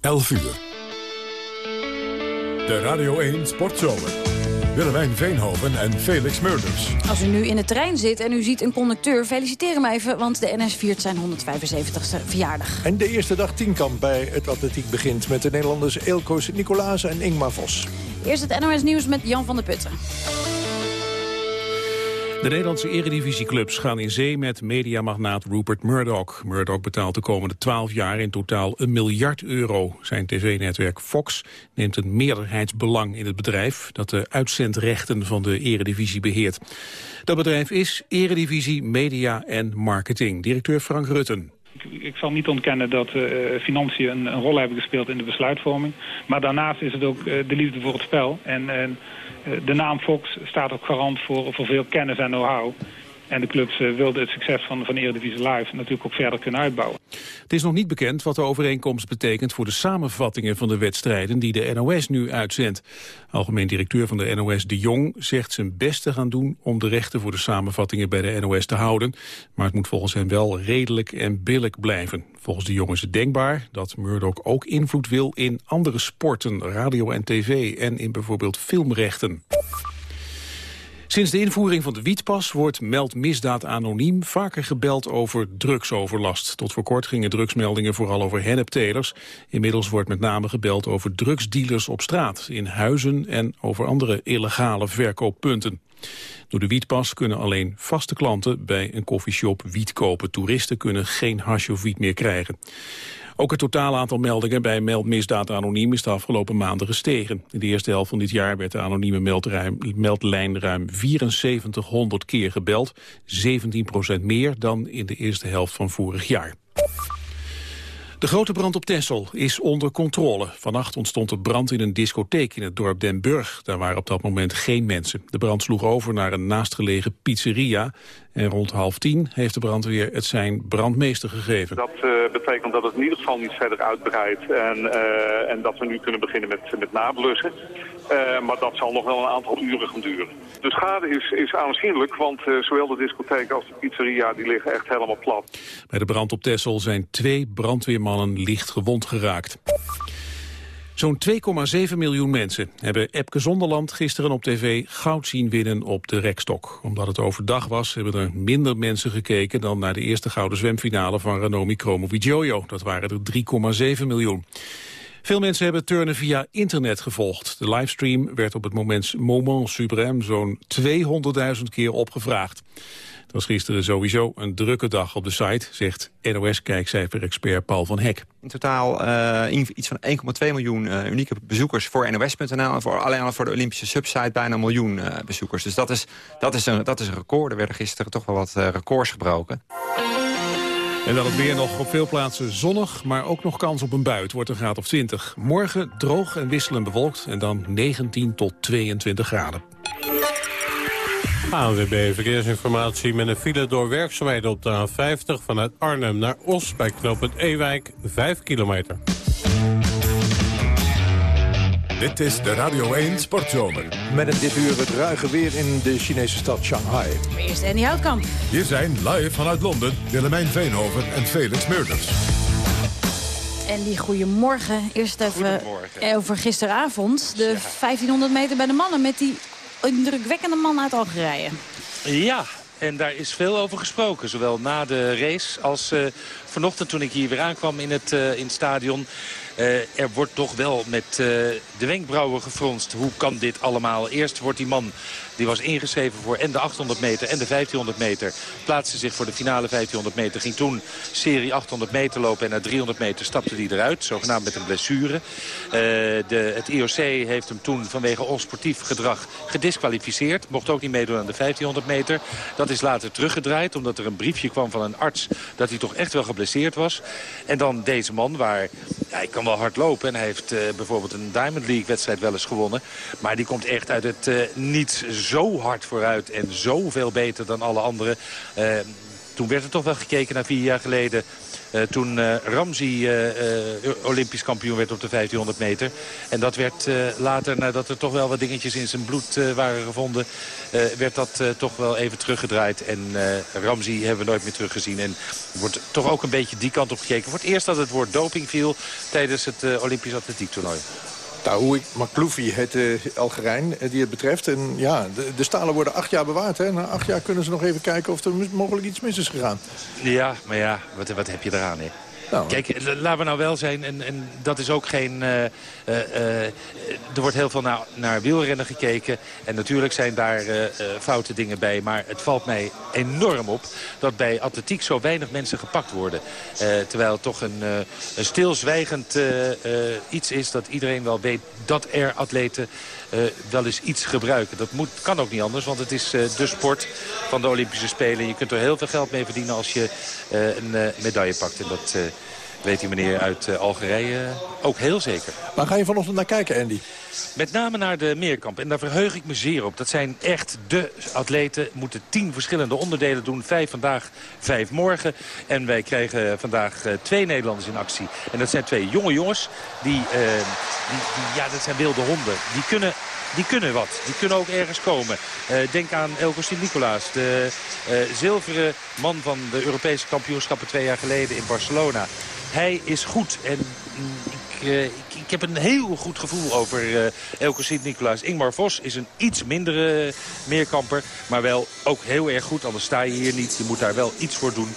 11 uur. De Radio 1 Sportzomer. Willemijn Veenhoven en Felix Murders. Als u nu in de trein zit en u ziet een conducteur, feliciteer hem even... want de NS viert zijn 175ste verjaardag. En de eerste dag tienkamp bij het atletiek begint... met de Nederlanders Eelco Nicolaas en Ingmar Vos. Eerst het NOS Nieuws met Jan van der Putten. De Nederlandse eredivisieclubs gaan in zee met mediamagnaat Rupert Murdoch. Murdoch betaalt de komende 12 jaar in totaal een miljard euro. Zijn tv-netwerk Fox neemt een meerderheidsbelang in het bedrijf... dat de uitzendrechten van de eredivisie beheert. Dat bedrijf is Eredivisie Media en Marketing. Directeur Frank Rutten. Ik zal niet ontkennen dat uh, financiën een, rol hebben gespeeld in de besluitvorming. Maar daarnaast is het ook uh, de liefde voor het spel. En, en de naam Fox staat ook garant voor, voor veel kennis en know-how. En de clubs uh, wilden het succes van, van Eredivisie Live natuurlijk ook verder kunnen uitbouwen. Het is nog niet bekend wat de overeenkomst betekent voor de samenvattingen van de wedstrijden die de NOS nu uitzendt. Algemeen directeur van de NOS De Jong zegt zijn best te gaan doen om de rechten voor de samenvattingen bij de NOS te houden. Maar het moet volgens hem wel redelijk en billig blijven. Volgens De Jong is het denkbaar dat Murdoch ook invloed wil in andere sporten, radio en tv en in bijvoorbeeld filmrechten. Sinds de invoering van de wietpas wordt Meld Misdaad Anoniem vaker gebeld over drugsoverlast. Tot voor kort gingen drugsmeldingen vooral over henneptelers. Inmiddels wordt met name gebeld over drugsdealers op straat, in huizen en over andere illegale verkooppunten. Door de wietpas kunnen alleen vaste klanten bij een koffieshop wiet kopen. Toeristen kunnen geen hash of wiet meer krijgen. Ook het totale aantal meldingen bij Meldmisdaad Anoniem is de afgelopen maanden gestegen. In de eerste helft van dit jaar werd de anonieme meldlijn ruim 7400 keer gebeld. 17% meer dan in de eerste helft van vorig jaar. De grote brand op Texel is onder controle. Vannacht ontstond er brand in een discotheek in het dorp Den Burg. Daar waren op dat moment geen mensen. De brand sloeg over naar een naastgelegen pizzeria. En rond half tien heeft de brandweer het zijn brandmeester gegeven. Dat uh, betekent dat het in ieder geval niet verder uitbreidt. En, uh, en dat we nu kunnen beginnen met, met nablussen. Uh, maar dat zal nog wel een aantal uren gaan duren. De schade is, is aanzienlijk, want zowel de discotheek als de pizzeria die liggen echt helemaal plat. Bij de brand op Texel zijn twee brandweermannen licht gewond geraakt. Zo'n 2,7 miljoen mensen hebben Epke Zonderland gisteren op tv goud zien winnen op de rekstok. Omdat het overdag was, hebben er minder mensen gekeken dan naar de eerste gouden zwemfinale van Ranomi Kromowidjojo. Dat waren er 3,7 miljoen. Veel mensen hebben turnen via internet gevolgd. De livestream werd op het moment, moment suprême zo'n 200.000 keer opgevraagd. Het was gisteren sowieso een drukke dag op de site, zegt NOS-kijkcijfer-expert Paul van Hek. In totaal uh, iets van 1,2 miljoen uh, unieke bezoekers voor NOS.nl... en voor, alleen al voor de Olympische subsite bijna een miljoen uh, bezoekers. Dus dat is, dat, is een, dat is een record. Er werden gisteren toch wel wat records gebroken. En dan het weer nog op veel plaatsen zonnig, maar ook nog kans op een bui. Het wordt een graad of 20. Morgen droog en wisselend bewolkt en dan 19 tot 22 graden. ANWB Verkeersinformatie met een file door werkzaamheden op de A50... vanuit Arnhem naar Os bij knooppunt Ewijk, 5 kilometer. Dit is de Radio 1 Sportzomer. Met een dit uur het ruige weer in de Chinese stad Shanghai. Maar eerst Andy Houtkamp. Hier zijn live vanuit Londen Willemijn Veenhoven en Felix Meurders. Andy, goedemorgen. Eerst even over gisteravond. De 1500 meter bij de mannen met die indrukwekkende man uit Algerije. Ja, en daar is veel over gesproken. Zowel na de race als uh, vanochtend toen ik hier weer aankwam in het, uh, in het stadion. Uh, er wordt toch wel met de wenkbrauwen gefronst. Hoe kan dit allemaal? Eerst wordt die man die was ingeschreven voor en de 800 meter en de 1500 meter. Plaatste zich voor de finale 1500 meter. Ging toen serie 800 meter lopen en na 300 meter stapte hij eruit. Zogenaamd met een blessure. Uh, de, het IOC heeft hem toen vanwege onsportief gedrag gedisqualificeerd. Mocht ook niet meedoen aan de 1500 meter. Dat is later teruggedraaid omdat er een briefje kwam van een arts dat hij toch echt wel geblesseerd was. En dan deze man waar, hij kan wel hard lopen. En hij heeft uh, bijvoorbeeld een Diamond League wedstrijd wel eens gewonnen. Maar die komt echt uit het uh, niet zo hard vooruit en zoveel beter dan alle anderen. Uh, toen werd er toch wel gekeken naar vier jaar geleden toen uh, Ramzi Olympisch kampioen werd op de 1500 meter. En dat werd later, nadat er toch wel wat dingetjes in zijn bloed waren gevonden... werd dat toch wel even teruggedraaid. En Ramzi hebben we nooit meer teruggezien. En wordt toch ook een beetje die kant op gekeken. Het eerst dat het woord doping viel tijdens het Olympisch atletiektoernooi. Taoui Makloufi heet de Algerijn die het betreft. En ja, de, de, stalen worden acht jaar bewaard. Hè? Na acht jaar kunnen ze nog even kijken of er mogelijk iets mis is gegaan. Ja, maar ja, wat, wat heb je eraan, hè? Nou, Kijk, laten we nou wel zijn, en, en dat is ook geen... Uh, uh, er wordt heel veel naar, naar wielrennen gekeken. En natuurlijk zijn daar foute dingen bij. Maar het valt mij enorm op dat bij atletiek zo weinig mensen gepakt worden. terwijl het toch een, een stilzwijgend iets is dat iedereen wel weet dat er atleten wel eens iets gebruiken. Dat moet, kan ook niet anders, want het is de sport van de Olympische Spelen. Je kunt er heel veel geld mee verdienen als je een medaille pakt. En dat weet die meneer uit uh, Algerije ook heel zeker. Waar ga je vanochtend naar kijken, Andy? Met name naar de Meerkamp. En daar verheug ik me zeer op. Dat zijn echt de atleten. Moeten tien verschillende onderdelen doen. Vijf vandaag, vijf morgen. En wij krijgen vandaag uh, twee Nederlanders in actie. En dat zijn twee jonge jongens. Die, uh, die, die, ja, dat zijn wilde honden. Die kunnen die kunnen wat. Die kunnen ook ergens komen. Uh, denk aan Elko Sint-Nicolaas, de uh, zilveren man van de Europese kampioenschappen twee jaar geleden in Barcelona. Hij is goed en mm, ik, ik, heb een heel goed gevoel over uh, Elke Sint-Nicolaas. Ingmar Vos is een iets mindere meerkamper, maar wel ook heel erg goed. Anders sta je hier niet. Je moet daar wel iets voor doen.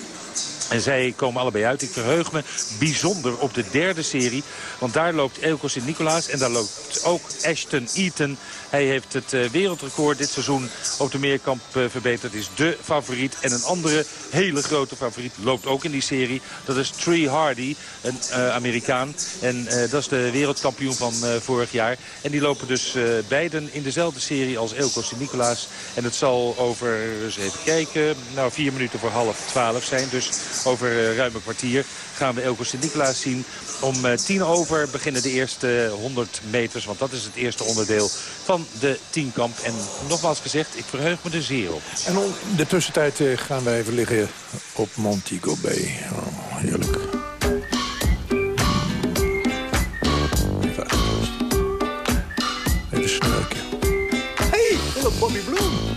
En zij komen allebei uit. Ik verheug me bijzonder op de derde serie. Want daar loopt Elko Sint-Nicolaas en daar loopt ook Ashton Eaton. Hij heeft het uh, wereldrecord dit seizoen op de meerkamp uh, verbeterd. Is de favoriet. En een andere hele grote favoriet loopt ook in die serie. Dat is Tree Hardy, een uh, Amerikaan. En dat is de wereldkampioen van vorig jaar. En die lopen dus beiden in dezelfde serie als Elko Sint-Nicolaas. En het zal over, eens even kijken, nou vier minuten voor half twaalf zijn. Dus over ruim een kwartier gaan we Elko Sint-Nicolaas zien. Om tien over beginnen de eerste 100 meters. Want dat is het eerste onderdeel van de tienkamp. En nogmaals gezegd, ik verheug me er zeer op. En in de tussentijd gaan wij even liggen op Montego Bay. Oh, heerlijk. Even snurken. Hey, little Bobby Bloom.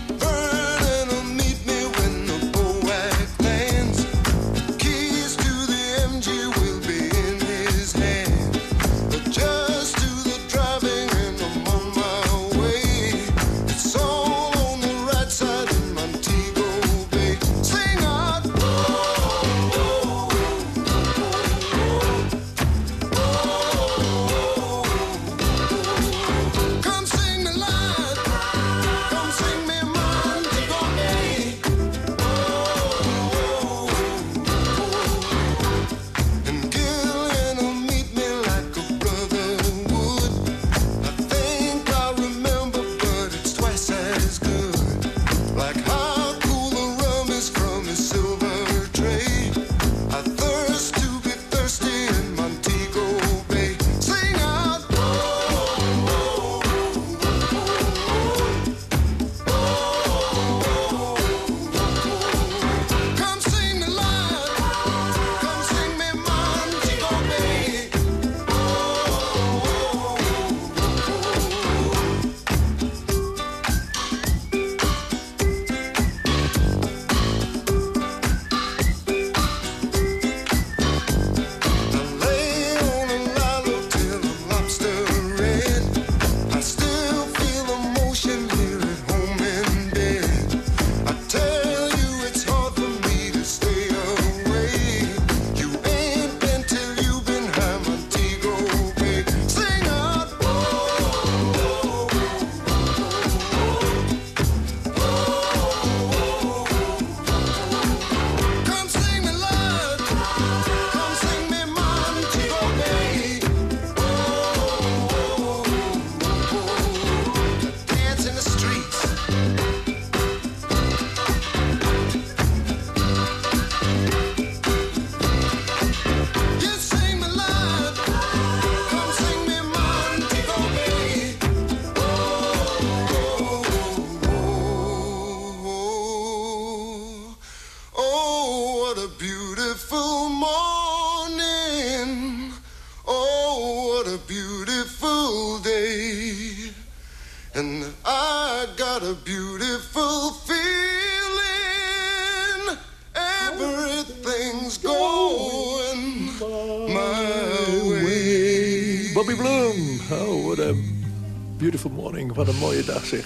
Wat een mooie dag, zeg.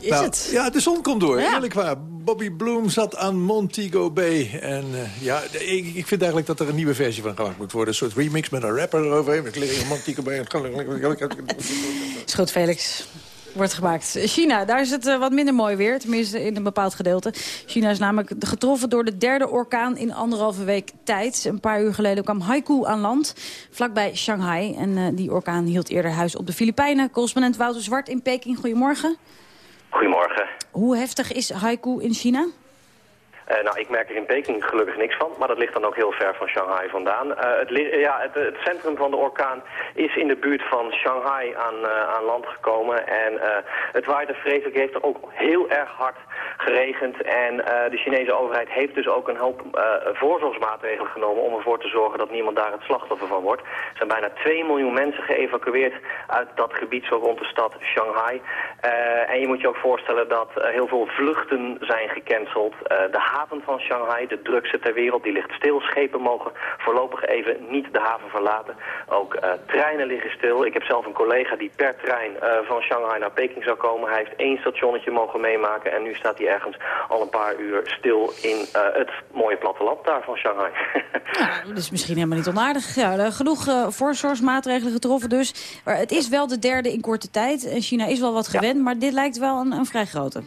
Is nou, het? Ja, de zon komt door. Ja. Eerlijk waar. Bobby Bloom zat aan Montego Bay. En uh, ja, ik, ik, vind eigenlijk dat er een nieuwe versie van gemaakt moet worden. Een soort remix met een rapper eroverheen. In Montego Bay. Is goed, Felix wordt gemaakt. China, daar is het uh, wat minder mooi weer, tenminste in een bepaald gedeelte. China is namelijk getroffen door de derde orkaan in anderhalve week tijd. Een paar uur geleden kwam Haiku aan land, vlakbij Shanghai. En uh, die orkaan hield eerder huis op de Filipijnen. Correspondent Wouter Zwart in Peking, goedemorgen. Goedemorgen. Hoe heftig is haiku in China? Uh, nou, ik merk er in Peking gelukkig niks van, maar dat ligt dan ook heel ver van Shanghai vandaan. Uh, het, ja, het, centrum van de orkaan is in de buurt van Shanghai aan, uh, aan land gekomen. En het waaide vreselijk, heeft er ook heel erg hard geregend. En de Chinese overheid heeft dus ook een hoop voorzorgsmaatregelen genomen om ervoor te zorgen dat niemand daar het slachtoffer van wordt. Er zijn bijna 2 miljoen mensen geëvacueerd uit dat gebied zo rond de stad Shanghai. en je moet je ook voorstellen dat heel veel vluchten zijn gecanceld. de haven van Shanghai, de drukste ter wereld, die ligt stil. Schepen mogen voorlopig even niet de haven verlaten. Ook uh, treinen liggen stil. Ik heb zelf een collega die per trein uh, van Shanghai naar Peking zou komen. Hij heeft één stationnetje mogen meemaken en nu staat hij ergens al een paar uur stil in uh, het mooie platteland daar van Shanghai. ja, dat is misschien helemaal niet onaardig. Ja, genoeg voorzorgsmaatregelen getroffen dus. Maar het is wel de derde in korte tijd. China is wel wat gewend, ja. maar dit lijkt wel een, een vrij grote.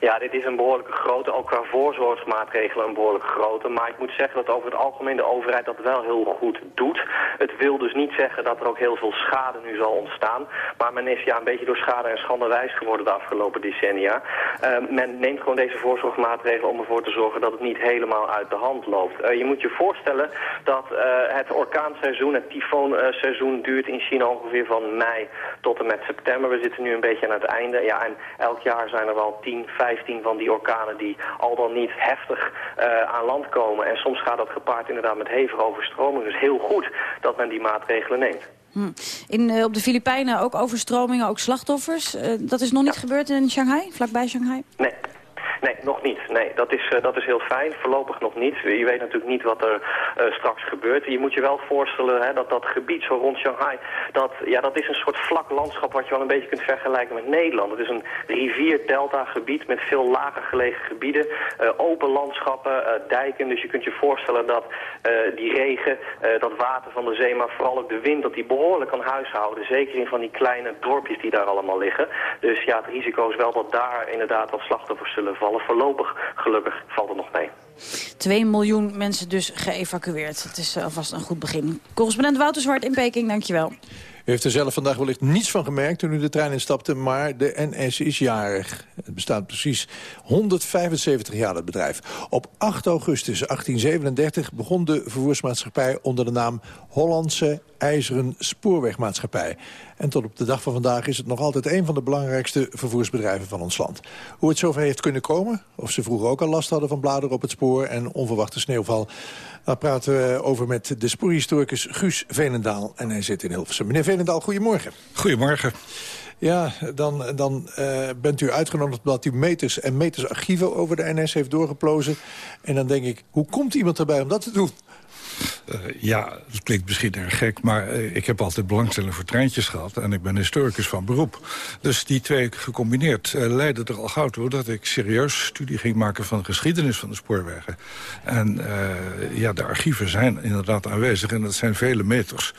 Ja, dit is een behoorlijke grote, ook qua voorzorgsmaatregelen een behoorlijke grote. Maar ik moet zeggen dat over het algemeen de overheid dat wel heel goed doet. Het wil dus niet zeggen dat er ook heel veel schade nu zal ontstaan. Maar men is ja een beetje door schade en schande wijs geworden de afgelopen decennia. Uh, men neemt gewoon deze voorzorgsmaatregelen om ervoor te zorgen dat het niet helemaal uit de hand loopt. Uh, je moet je voorstellen dat uh, het orkaanseizoen, het tyfoonseizoen duurt in China ongeveer van mei tot en met september. We zitten nu een beetje aan het einde. Ja, en elk jaar zijn er wel 10, 15 van die orkanen die al dan niet heftig uh, aan land komen. En soms gaat dat gepaard inderdaad met hevige overstromingen. Dus heel goed dat men die maatregelen neemt. Hm. In, uh, op de Filipijnen ook overstromingen, ook slachtoffers. Uh, dat is nog niet gebeurd in Shanghai, vlakbij Shanghai? Nee, Nee, nog niet. Nee, dat is, uh, dat is heel fijn. Voorlopig nog niet. Je weet natuurlijk niet wat er uh, straks gebeurt. Je moet je wel voorstellen hè, dat dat gebied zo rond Shanghai... Dat, ja, dat is een soort vlak landschap wat je wel een beetje kunt vergelijken met Nederland. Het is een rivier-delta-gebied met veel lager gelegen gebieden. Uh, open landschappen, dijken. Dus je kunt je voorstellen dat die regen, dat water van de zee... maar vooral ook de wind, dat die behoorlijk kan huishouden. Zeker in van die kleine dorpjes die daar allemaal liggen. Dus ja, het risico is wel dat daar inderdaad wat slachtoffers zullen vallen vallen. Voorlopig, gelukkig, valt het nog mee. 2 miljoen mensen dus geëvacueerd. Het is alvast een goed begin. Correspondent Wouter Zwart in Peking, dankjewel. U heeft er zelf vandaag wellicht niets van gemerkt toen u de trein instapte... maar de NS is jarig. Het bestaat precies 175 jaar, het bedrijf. Op 8 augustus 1837 begon de vervoersmaatschappij... onder de naam Hollandse IJzeren Spoorwegmaatschappij. En tot op de dag van vandaag is het nog altijd een van de belangrijkste vervoersbedrijven van ons land. Hoe het zover heeft kunnen komen, of ze vroeger ook al last hadden van bladeren op het spoor en onverwachte sneeuwval... Daar praten we over met de spoorhistoricus Guus Venendaal. En hij zit in Hilversum. Meneer Venendaal, goedemorgen. Goedemorgen. Ja, dan, dan uh, bent u uitgenodigd omdat u meters en meters archieven over de NS heeft doorgeplozen. En dan denk ik, hoe komt iemand erbij om dat te doen? Uh, ja, dat klinkt misschien erg gek, maar uh, ik heb altijd belangstelling voor treintjes gehad. En ik ben historicus van beroep. Dus die twee gecombineerd uh, leidden er al gauw toe... dat ik serieus studie ging maken van de geschiedenis van de spoorwegen. En ja, de archieven zijn inderdaad aanwezig. En dat zijn vele meters.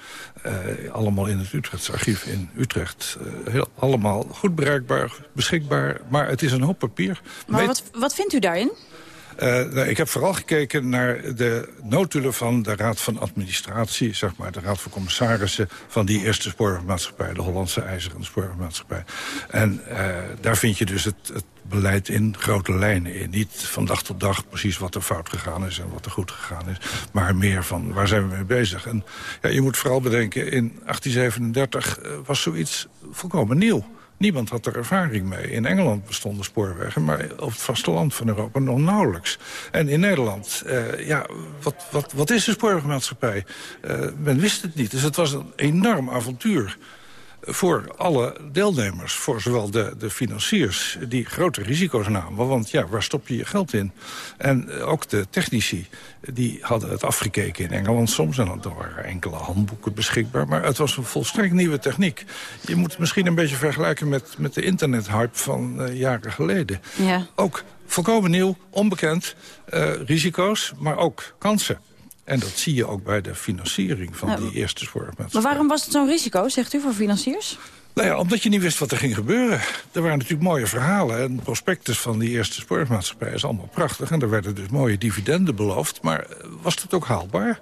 allemaal in het Utrechtse archief in Utrecht. heel, allemaal goed bereikbaar, beschikbaar. Maar het is een hoop papier. Maar wat, wat vindt u daarin? Uh, nou, ik heb vooral gekeken naar de notulen van de Raad van Administratie... zeg maar, de Raad van Commissarissen van die eerste spoorwegmaatschappij... de Hollandse IJzeren Spoorwegmaatschappij. En uh, daar vind je dus het, beleid in grote lijnen in. Niet van dag tot dag precies wat er fout gegaan is en wat er goed gegaan is. Maar meer van waar zijn we mee bezig. En ja, je moet vooral bedenken, in 1837 was zoiets volkomen nieuw Niemand had er ervaring mee. In Engeland bestonden spoorwegen, maar op het vasteland van Europa nog nauwelijks. En in Nederland, eh, ja, wat, wat, wat is de spoorwegmaatschappij? Eh, men wist het niet, dus het was een enorm avontuur voor alle deelnemers, voor zowel de, de financiers... die grote risico's namen, want ja, waar stop je je geld in? En eh, ook de technici, die hadden het afgekeken in Engeland soms... en er waren enkele handboeken beschikbaar, maar het was een volstrekt nieuwe techniek. Je moet het misschien een beetje vergelijken met, met de internethype van uh, jaren geleden. Ja. Ook volkomen nieuw, onbekend, uh, risico's, maar ook kansen. En dat zie je ook bij de financiering van die eerste spoorwegmaatschappij. Maar waarom was het zo'n risico, zegt u, voor financiers? Nou ja, omdat je niet wist wat er ging gebeuren. Er waren natuurlijk mooie verhalen. En de prospectus van die eerste spoorwegmaatschappij is allemaal prachtig. En er werden dus mooie dividenden beloofd. Maar was dat ook haalbaar?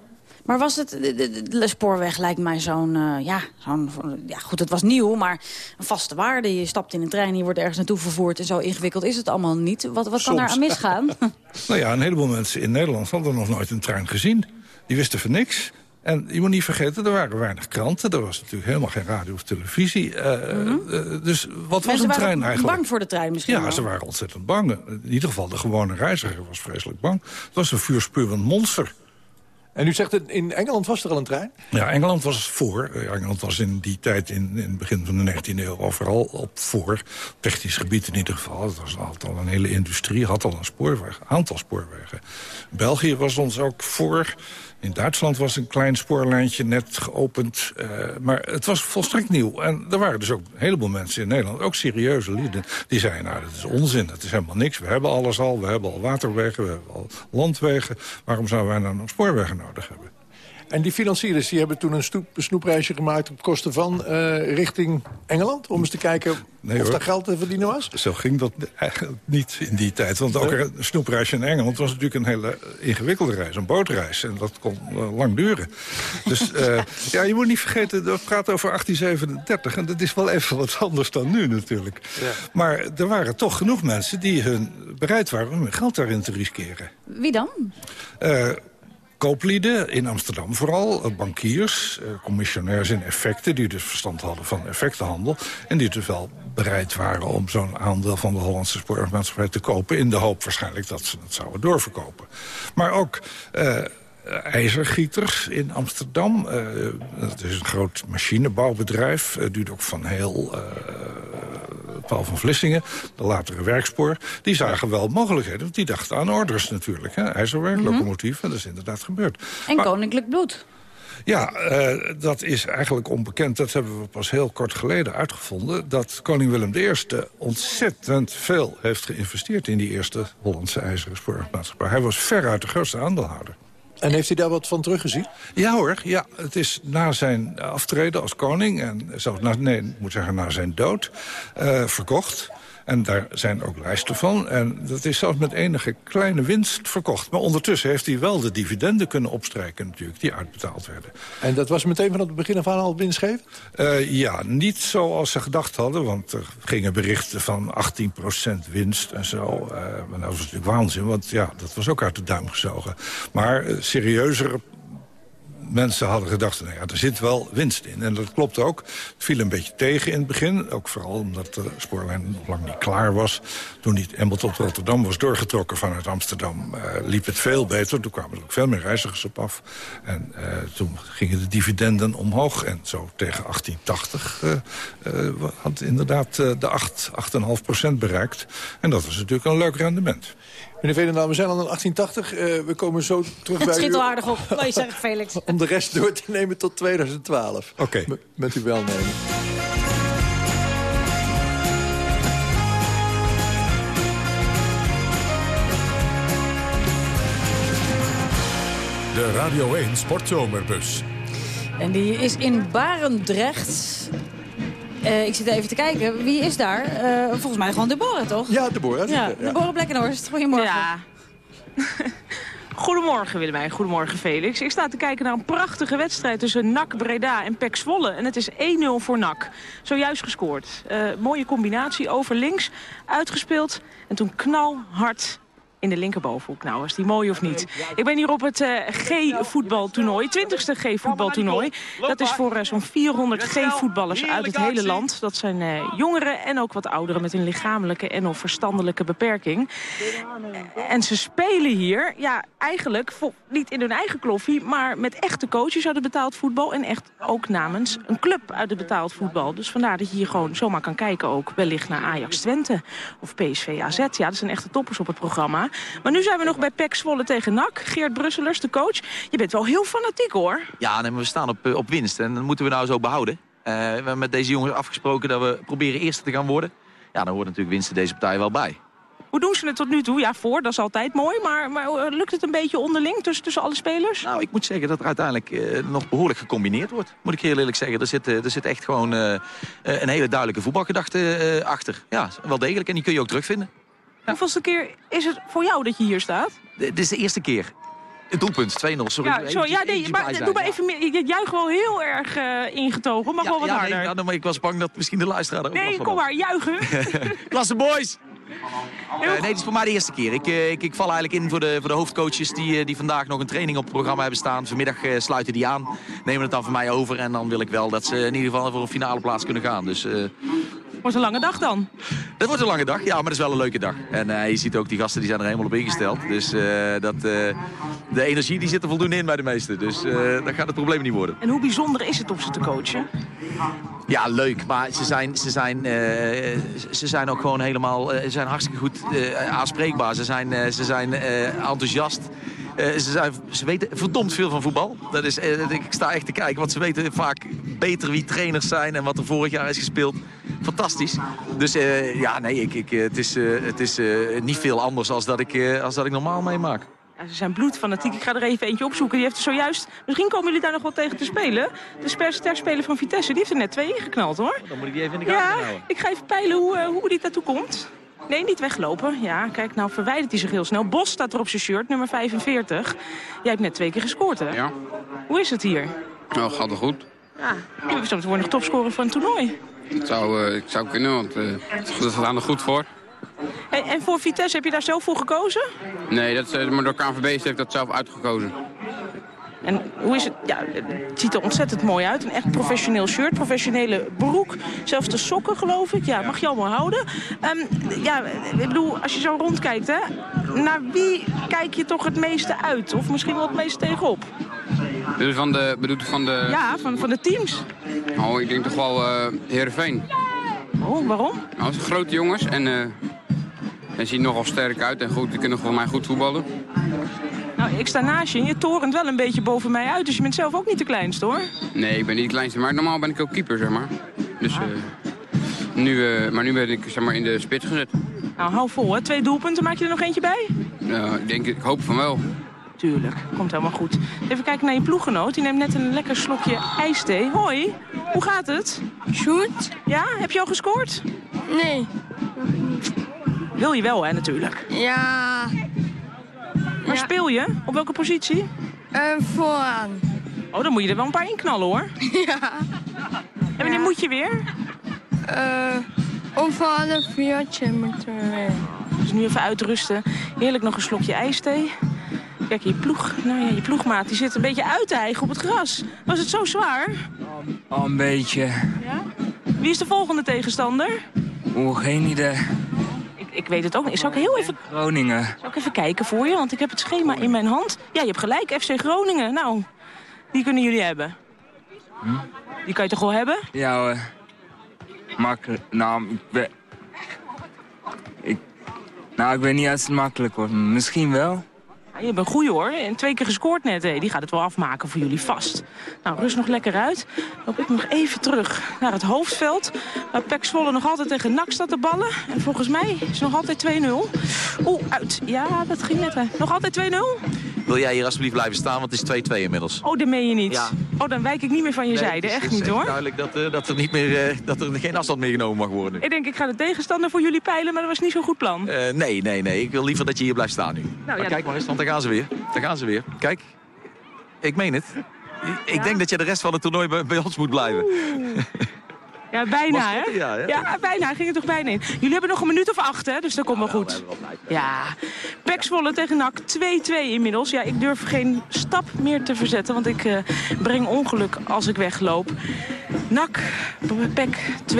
Maar was het, de, de, de spoorweg lijkt mij zo'n, uh, ja, zo'n, ja goed, het was nieuw, maar een vaste waarde. Je stapt in een trein, je wordt ergens naartoe vervoerd en zo ingewikkeld is het allemaal niet. Wat, wat kan daar aan misgaan? nou ja, een heleboel mensen in Nederland hadden nog nooit een trein gezien. Die wisten van niks. En je moet niet vergeten, er waren weinig kranten. Er was natuurlijk helemaal geen radio of televisie. Uh, mm -hmm. uh, dus wat was een trein eigenlijk? bang voor de trein misschien Ja, wel. ze waren ontzettend bang. In ieder geval, de gewone reiziger was vreselijk bang. Het was een vuurspuwend monster. En u zegt, in Engeland was er al een trein? Ja, Engeland was voor. Engeland was in die tijd, in, in het begin van de 19e eeuw, overal op voor. Technisch gebied in ieder geval. Het was al een hele industrie, had al een spoorweg, aantal spoorwegen. België was ons ook voor. In Duitsland was een klein spoorlijntje net geopend. Uh, maar het was volstrekt nieuw. En er waren dus ook een heleboel mensen in Nederland, ook serieuze lieden... die zeiden, nou, dat is onzin, dat is helemaal niks. We hebben alles al, we hebben al waterwegen, we hebben al landwegen. Waarom zouden wij nou nog spoorwegen nodig hebben? En die financiers die hebben toen een stoep, snoepreisje gemaakt... op kosten van uh, richting Engeland? Om eens te kijken nee, of daar geld te verdienen was? Zo ging dat eigenlijk niet in die tijd. Want ook een snoepreisje in Engeland was natuurlijk een hele ingewikkelde reis. Een bootreis. En dat kon uh, lang duren. dus uh, ja, je moet niet vergeten, dat gaat over 1837. En dat is wel even wat anders dan nu natuurlijk. Ja. Maar er waren toch genoeg mensen die hun bereid waren... om hun geld daarin te riskeren. Wie dan? Kooplieden in Amsterdam vooral, bankiers, commissionairs in effecten... die dus verstand hadden van effectenhandel... en die dus wel bereid waren om zo'n aandeel van de Hollandse spoorwegmaatschappij te kopen... in de hoop waarschijnlijk dat ze het zouden doorverkopen. Maar ook... Uh, ijzergieters in Amsterdam. Uh, dat is een groot machinebouwbedrijf. Uh, duurt ook van heel... Paul van Vlissingen, de latere werkspoor... die zagen wel mogelijkheden, want die dachten aan orders natuurlijk. Hè? IJzerwerk, mm -hmm. locomotief, en dat is inderdaad gebeurd. En maar, koninklijk bloed. Ja, uh, dat is eigenlijk onbekend. Dat hebben we pas heel kort geleden uitgevonden. Dat koning Willem I ontzettend veel heeft geïnvesteerd... in die eerste Hollandse ijzeren spoorwegmaatschappij. Hij was veruit de grootste aandeelhouder. En heeft hij daar wat van teruggezien? Ja hoor, ja. Het is na zijn aftreden als koning... en zelfs na, nee, moet zeggen na zijn dood, uh, verkocht... En daar zijn ook lijsten van. En dat is zelfs met enige kleine winst verkocht. Maar ondertussen heeft hij wel de dividenden kunnen opstrijken natuurlijk... die uitbetaald werden. En dat was meteen van het begin af aan al winstgevend? Uh, ja, niet zoals ze gedacht hadden. Want er gingen berichten van 18% winst en zo. Uh, maar dat was natuurlijk waanzin, want ja, dat was ook uit de duim gezogen. Maar uh, serieuzere mensen hadden gedacht, nou ja, er zit wel winst in. En dat klopt ook. Het viel een beetje tegen in het begin. Ook vooral omdat de spoorlijn nog lang niet klaar was. Toen die eenmaal tot Rotterdam was doorgetrokken vanuit Amsterdam... Uh, liep het veel beter. Toen kwamen er ook veel meer reizigers op af. En uh, toen gingen de dividenden omhoog. En zo tegen 1880 uh, had inderdaad de 8, 8,5 procent bereikt. En dat was natuurlijk een leuk rendement. Meneer Veenendaal, we zijn al in 1880. Uh, we komen zo terug het bij schiet u. al aardig op, je zeggen, Felix. Om de rest door te nemen tot 2012. Oké. Okay. Met uw welnemen. De Radio 1 Sportzomerbus. En die is in Barendrecht. Uh, ik zit even te kijken. Wie is daar? Uh, volgens mij gewoon Deborah, toch? Ja, Deborah. Ja, ja. Deborah Blekkenhorst. Goedemorgen. Ja. Goedemorgen Willemijn, goedemorgen Felix. Ik sta te kijken naar een prachtige wedstrijd tussen NAC Breda en PEC Zwolle. En het is 1-0 voor NAC. Zojuist gescoord. Uh, mooie combinatie over links, uitgespeeld. En toen knalhard in de linkerbovenhoek. Nou, was die mooi of niet? Ik ben hier op het eh, G-voetbaltoernooi, 20ste G-voetbaltoernooi. Dat is voor eh, zo'n 400 G-voetballers uit het hele land. Dat zijn eh, jongeren en ook wat ouderen met een lichamelijke en of verstandelijke beperking. En ze spelen hier, ja, eigenlijk niet in hun eigen kloffie... maar met echte coaches uit het betaald voetbal... en echt ook namens een club uit het betaald voetbal. Dus vandaar dat je hier gewoon zomaar kan kijken ook... wellicht naar Ajax Twente of PSV AZ. Ja, dat zijn echte toppers op het programma. Maar nu zijn we nog bij PEC Zwolle tegen NAC. Geert Brusselers, de coach. Je bent wel heel fanatiek, hoor. Ja, nee, maar we staan op, eh, op winst en dat moeten we nou zo behouden. Eh, we hebben met deze jongens afgesproken dat we proberen eerste te gaan worden. Ja, dan hoort natuurlijk winst in deze partij wel bij. Hoe doen ze het tot nu toe? Ja, voor, dat is altijd mooi. Maar, maar eh, lukt het een beetje onderling tussen, tussen alle spelers? Nou, ik moet zeggen dat er uiteindelijk nog behoorlijk gecombineerd wordt. Moet ik heel eerlijk zeggen. Er zit, er zit echt gewoon een hele duidelijke voetbalgedachte achter. Ja, wel degelijk. En die kun je ook terugvinden. Hoeveelste keer is het voor jou dat je hier staat? Dit is de eerste keer. Het doelpunt, 2-0. Sorry. ja, sorry, ja, nee, maar doe maar even meer. Je juicht wel heel erg eh, ingetogen. Mag Ja, wel wat ja, harder. nee, ja, nou, maar ik was bang dat misschien de luisteraar er ook nee, kom maar, juichen. Klasse boys! Eh, nee, het is voor mij de eerste keer. Ik, eh, ik, ik val eigenlijk in voor de, voor de hoofdcoaches die, die vandaag nog een training op het programma hebben staan. Vanmiddag sluiten die aan, nemen het dan van mij over. En dan wil ik wel dat ze in ieder geval voor een finale plaats kunnen gaan. Dus eh, Wordt een lange dag dan. het wordt een lange dag, ja, maar het is wel een leuke dag. En eh, je ziet ook, die gasten die zijn er helemaal op ingesteld. Dus eh, dat, eh, de energie die zit er voldoende in bij de meesten. Dus dat gaat het probleem niet worden. En hoe bijzonder is het om ze te coachen? Ja, leuk. Maar ze zijn, ze zijn, ze zijn ook gewoon helemaal ze zijn hartstikke goed aanspreekbaar. Ze zijn, ze zijn enthousiast. Eh, ze, zijn, ze weten verdomd veel van voetbal. Dat is, eh, ik sta echt te kijken, want ze weten vaak beter wie trainers zijn... en wat er vorig jaar is gespeeld. Fantastisch. Dus eh, ja, nee, ik, ik, het is, eh, het is eh, niet veel anders als dat ik, eh, als dat ik normaal meemaak. Ja, ze zijn bloedfanatiek. Ik ga er even eentje opzoeken. Die heeft er zojuist... Misschien komen jullie daar nog wel tegen te spelen. De sterspeler van Vitesse, die heeft er net twee ingeknald, hoor. Dan moet ik die even in de Ja, gaten houden. ik ga even peilen hoe, hoe die daartoe komt. Nee, niet weglopen. Ja, kijk, nou verwijdert hij zich heel snel. Bos staat er op zijn shirt, nummer 45. Jij hebt net twee keer gescoord, hè? Ja. Hoe is het hier? Nou, gaat wel goed. Ja, je zo nog topscorer van het toernooi. Het zou, eh, het zou kunnen, want eh dat gaat er goed voor. En, en voor Vitesse heb je daar zelf voor gekozen? Nee, dat is, eh, maar door KNVB heeft dat zelf uitgekozen. En hoe is het? Ja, het ziet er ontzettend mooi uit. Een echt professioneel shirt, professionele broek. Zelfs de sokken, geloof ik. Ja, mag je allemaal houden. Ehm, ja, ik bedoel, als je zo rondkijkt, hè. Naar wie kijk je toch het meeste uit? Of misschien wel het meest tegenop? Van de, bedoelt van de... Ja, van, van de teams. Oh, ik denk toch wel eh Heerenveen. Oh, waarom? Nou, zijn grote jongens en... eh en zien nogal sterk uit en goed, die kunnen voor mij goed voetballen. Nou, ik sta naast je en je torent wel een beetje boven mij uit. Dus je bent zelf ook niet de kleinste, hoor. Nee, ik ben niet de kleinste, maar normaal ben ik ook keeper, zeg maar. Dus, eh, nu, eh, maar nu ben ik zeg maar, in de spits gezet. Nou, hou vol, hè. Twee doelpunten. Maak je er nog eentje bij? Ja, ik, denk, ik hoop van wel. Tuurlijk, komt helemaal goed. Even kijken naar je ploeggenoot. Die neemt net een lekker slokje ijsthee. Hoi, hoe gaat het? Goed. Ja, heb je al gescoord? Nee. Wil je wel, hè, natuurlijk. Ja. Waar speel je? Op welke positie? Uh, vooraan. Oh, dan moet je er wel een paar inknallen, hoor. Ja. En wanneer moet je weer? Uh, een vuurtje moeten we weer. Dus nu even uitrusten. Heerlijk nog een slokje ijsthee. Kijk, je, ploeg, nou ja, je ploegmaat die zit een beetje uit te hijgen op het gras. Was het zo zwaar? Al een beetje. Ja? Wie is de volgende tegenstander? Oeh, geen idee. Ik, weet het ook niet. Zal ik heel even, Groningen. zal ik even kijken voor je? Want ik heb het schema in mijn hand. Ja, je hebt gelijk. FC Groningen. Nou, die kunnen jullie hebben. Hm? Die kan je toch wel hebben? Ja hoor. Makkelijk. Nou, ik ben... Ik... Nou, ik weet niet als het makkelijk wordt. Misschien wel. Je bent een goeie hoor. En twee keer gescoord net. Hé. Die gaat het wel afmaken voor jullie vast. Nou, rust nog lekker uit. Loop ik nog even terug naar het hoofdveld. Waar Pek Zwolle nog altijd tegen NAC staat te ballen. En volgens mij is het nog altijd 2-0. Oeh, uit. Ja, dat ging net. Hè. Nog altijd 2-0? Wil jij hier alsjeblieft blijven staan, want het is 2-2 inmiddels. Oh, dat meen je niet. Ja. Oh, dan wijk ik niet meer van je Nee, zijde. het is- Echt het is niet hoor. duidelijk dat, eh, dat, er niet meer, eh, dat er geen afstand meer genomen mag worden. Ik denk, ik ga de tegenstander voor jullie peilen, maar dat was niet zo'n goed plan. Eh, nee, nee, nee. Ik wil liever dat je hier blijft staan nu. Nou, maar ja, kijk maar eens, want daar gaan ze weer. Daar gaan ze weer. Kijk. Ik meen het. Ik denk dat je de rest van het toernooi bij, bij ons moet blijven. Ja, bijna, hè? Ja, bijna. Ging er toch bijna in. Jullie hebben nog een minuut of acht, hè? Dus dat komt wel goed. Ja. Pek Zwolle tegen NAC 2-2 inmiddels. Ja, ik durf geen stap meer te verzetten, want ik uh, breng ongeluk als ik wegloop. NAC, Pek 2-2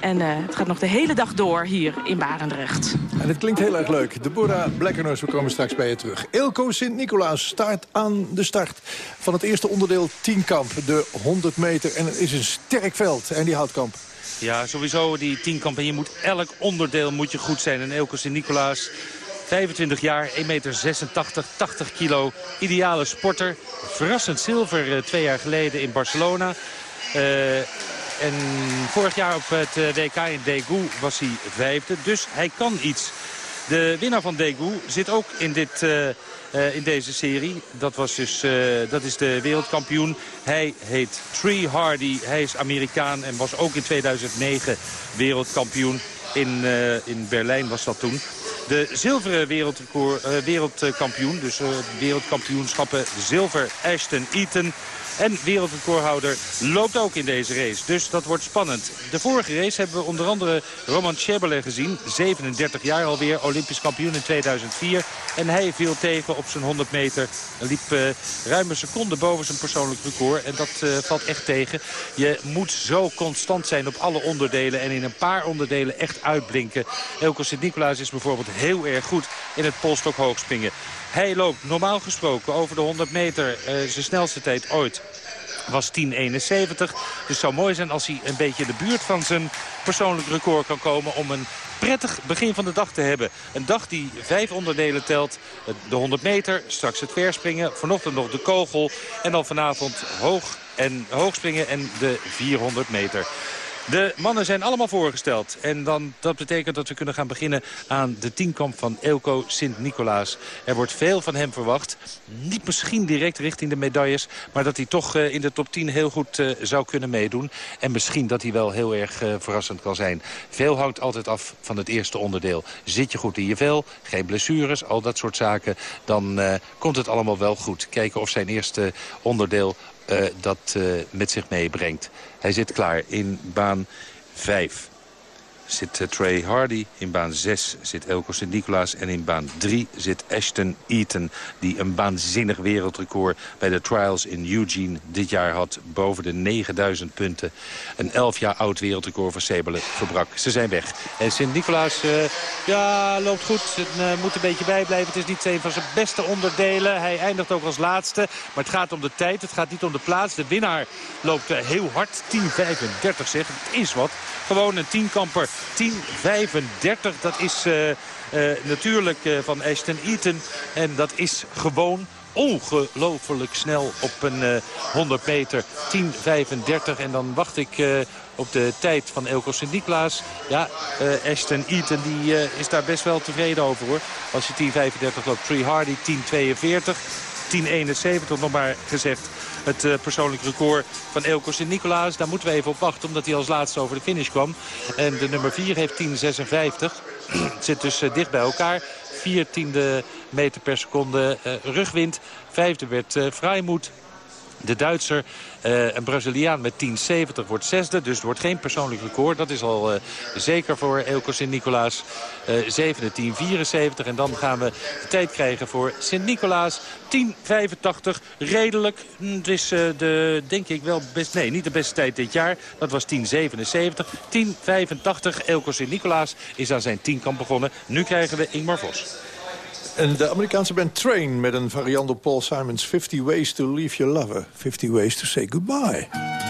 en uh, het gaat nog de hele dag door hier in Barendrecht. En het klinkt heel erg leuk. Deborah Blekkenhuis, we komen straks bij je terug. Ilko Sint-Nicolaas start aan de start van het eerste onderdeel tienkamp. De 100 meter en het is een sterk veld. En die houtkamp. Ja, sowieso die tienkamp. En je moet elk onderdeel moet je goed zijn. En Elko Sint-Nicolaas 25 jaar, 1,86 meter, 80 kilo. Ideale sporter. Verrassend zilver uh, twee jaar geleden in Barcelona. Uh, en vorig jaar op het uh, WK in Daegu was hij vijfde. Dus hij kan iets. De winnaar van Daegu zit ook in, dit, uh, in deze serie. Dat, was dus, dat is de wereldkampioen. Hij heet Tree Hardy. Hij is Amerikaan en was ook in 2009 wereldkampioen. In, in Berlijn was dat toen. De zilveren wereldkampioen, dus wereldkampioenschappen zilver Ashton Eaton... En wereldrecordhouder loopt ook in deze race. Dus dat wordt spannend. De vorige race hebben we onder andere Roman Chebele gezien. 37 jaar alweer, olympisch kampioen in 2004. En hij viel tegen op zijn 100 meter. Liep uh, ruim een seconde boven zijn persoonlijk record. En dat uh, valt echt tegen. Je moet zo constant zijn op alle onderdelen. En in een paar onderdelen echt uitblinken. Elko Sint-Nicolaas is bijvoorbeeld heel erg goed in het polstok hoogspringen. Hij loopt normaal gesproken over de 100 meter uh, zijn snelste tijd ooit was 10.71. Dus het zou mooi zijn als hij een beetje in de buurt van zijn persoonlijk record kan komen... om een prettig begin van de dag te hebben. Een dag die vijf onderdelen telt. De 100 meter, straks het verspringen, vanochtend nog de kogel... en dan vanavond hoog en hoogspringen en de 400 meter. De mannen zijn allemaal voorgesteld. En dan, dat betekent dat we kunnen gaan beginnen aan de tienkamp van Elko Sint-Nicolaas. Er wordt veel van hem verwacht. Niet misschien direct richting de medailles. Maar dat hij toch uh, in de top 10 heel goed uh, zou kunnen meedoen. En misschien dat hij wel heel erg uh, verrassend kan zijn. Veel hangt altijd af van het eerste onderdeel. Zit je goed in je vel, geen blessures, al dat soort zaken. Dan komt het allemaal wel goed. Kijken of zijn eerste onderdeel dat uh, met zich meebrengt. Hij zit klaar in baan 5 zit uh, Trey Hardy. In baan 6 zit Elko Sint-Nicolaas. En in baan 3 zit Ashton Eaton. Die een waanzinnig wereldrecord bij de trials in Eugene dit jaar had. Boven de 9000 punten. Een 11 jaar oud wereldrecord voor Sebelen verbrak. Ze zijn weg. En Sint-Nicolaas uh, ja, loopt goed. Het uh, moet een beetje bijblijven. Het is niet een van zijn beste onderdelen. Hij eindigt ook als laatste. Maar het gaat om de tijd. Het gaat niet om de plaats. De winnaar loopt heel hard. 10.35 zeg. Het is wat. Gewoon een tienkamper. 10.35. Dat is uh, uh, natuurlijk uh, van Ashton Eaton. En dat is gewoon ongelooflijk snel op een 100 meter. 10.35. En dan wacht ik op de tijd van Elko Sint-Nicolaas. Ja, uh, Ashton Eaton die, is daar best wel tevreden over hoor. Als je 10.35 loopt. Tree Hardy 10.42. 10.71 nog maar gezegd. Het uh, persoonlijk record van Elko Sint-Nicolaas. Daar moeten we even op wachten, omdat hij als laatste over de finish kwam. En de nummer 4 heeft 10.56. Het zit dus uh, dicht bij elkaar. 14 meter per seconde uh, rugwind. Vijfde werd Vrijmoed. De Duitser, uh, een Braziliaan met 10,70 wordt zesde. Dus het wordt geen persoonlijk record. Dat is al uh, zeker voor Elko Sint-Nicolaas. Uh, zevende 10,74. En dan gaan we de tijd krijgen voor Sint-Nicolaas. 10,85. Redelijk. Het is de, denk ik wel best... Nee, niet de beste tijd dit jaar. Dat was 10,77. 10,85. Elko Sint-Nicolaas is aan zijn tienkamp begonnen. Nu krijgen we Ingmar Vos. En de Amerikaanse band Train met een variant op Paul Simons... 50 Ways to Leave Your Lover, 50 Ways to Say Goodbye.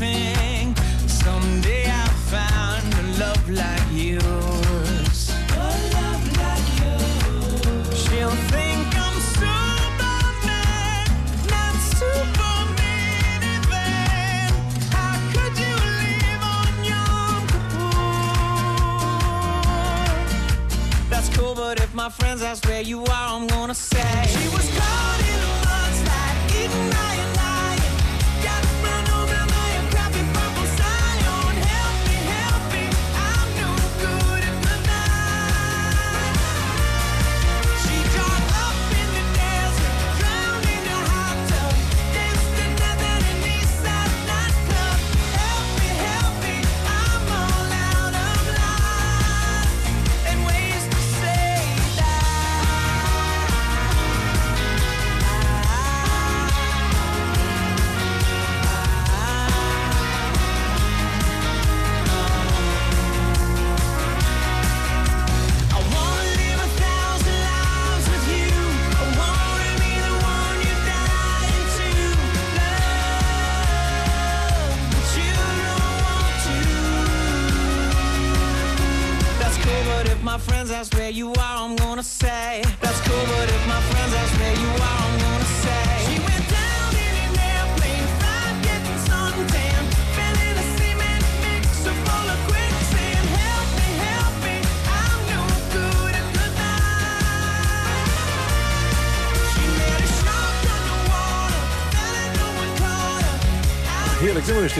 everything. Someday I'll find a love like yours. A love like yours. She'll think I'm Superman, not Superman even. How could you live on your Kippur? That's cool, but if my friends ask where you are, I'm gonna say she was gone.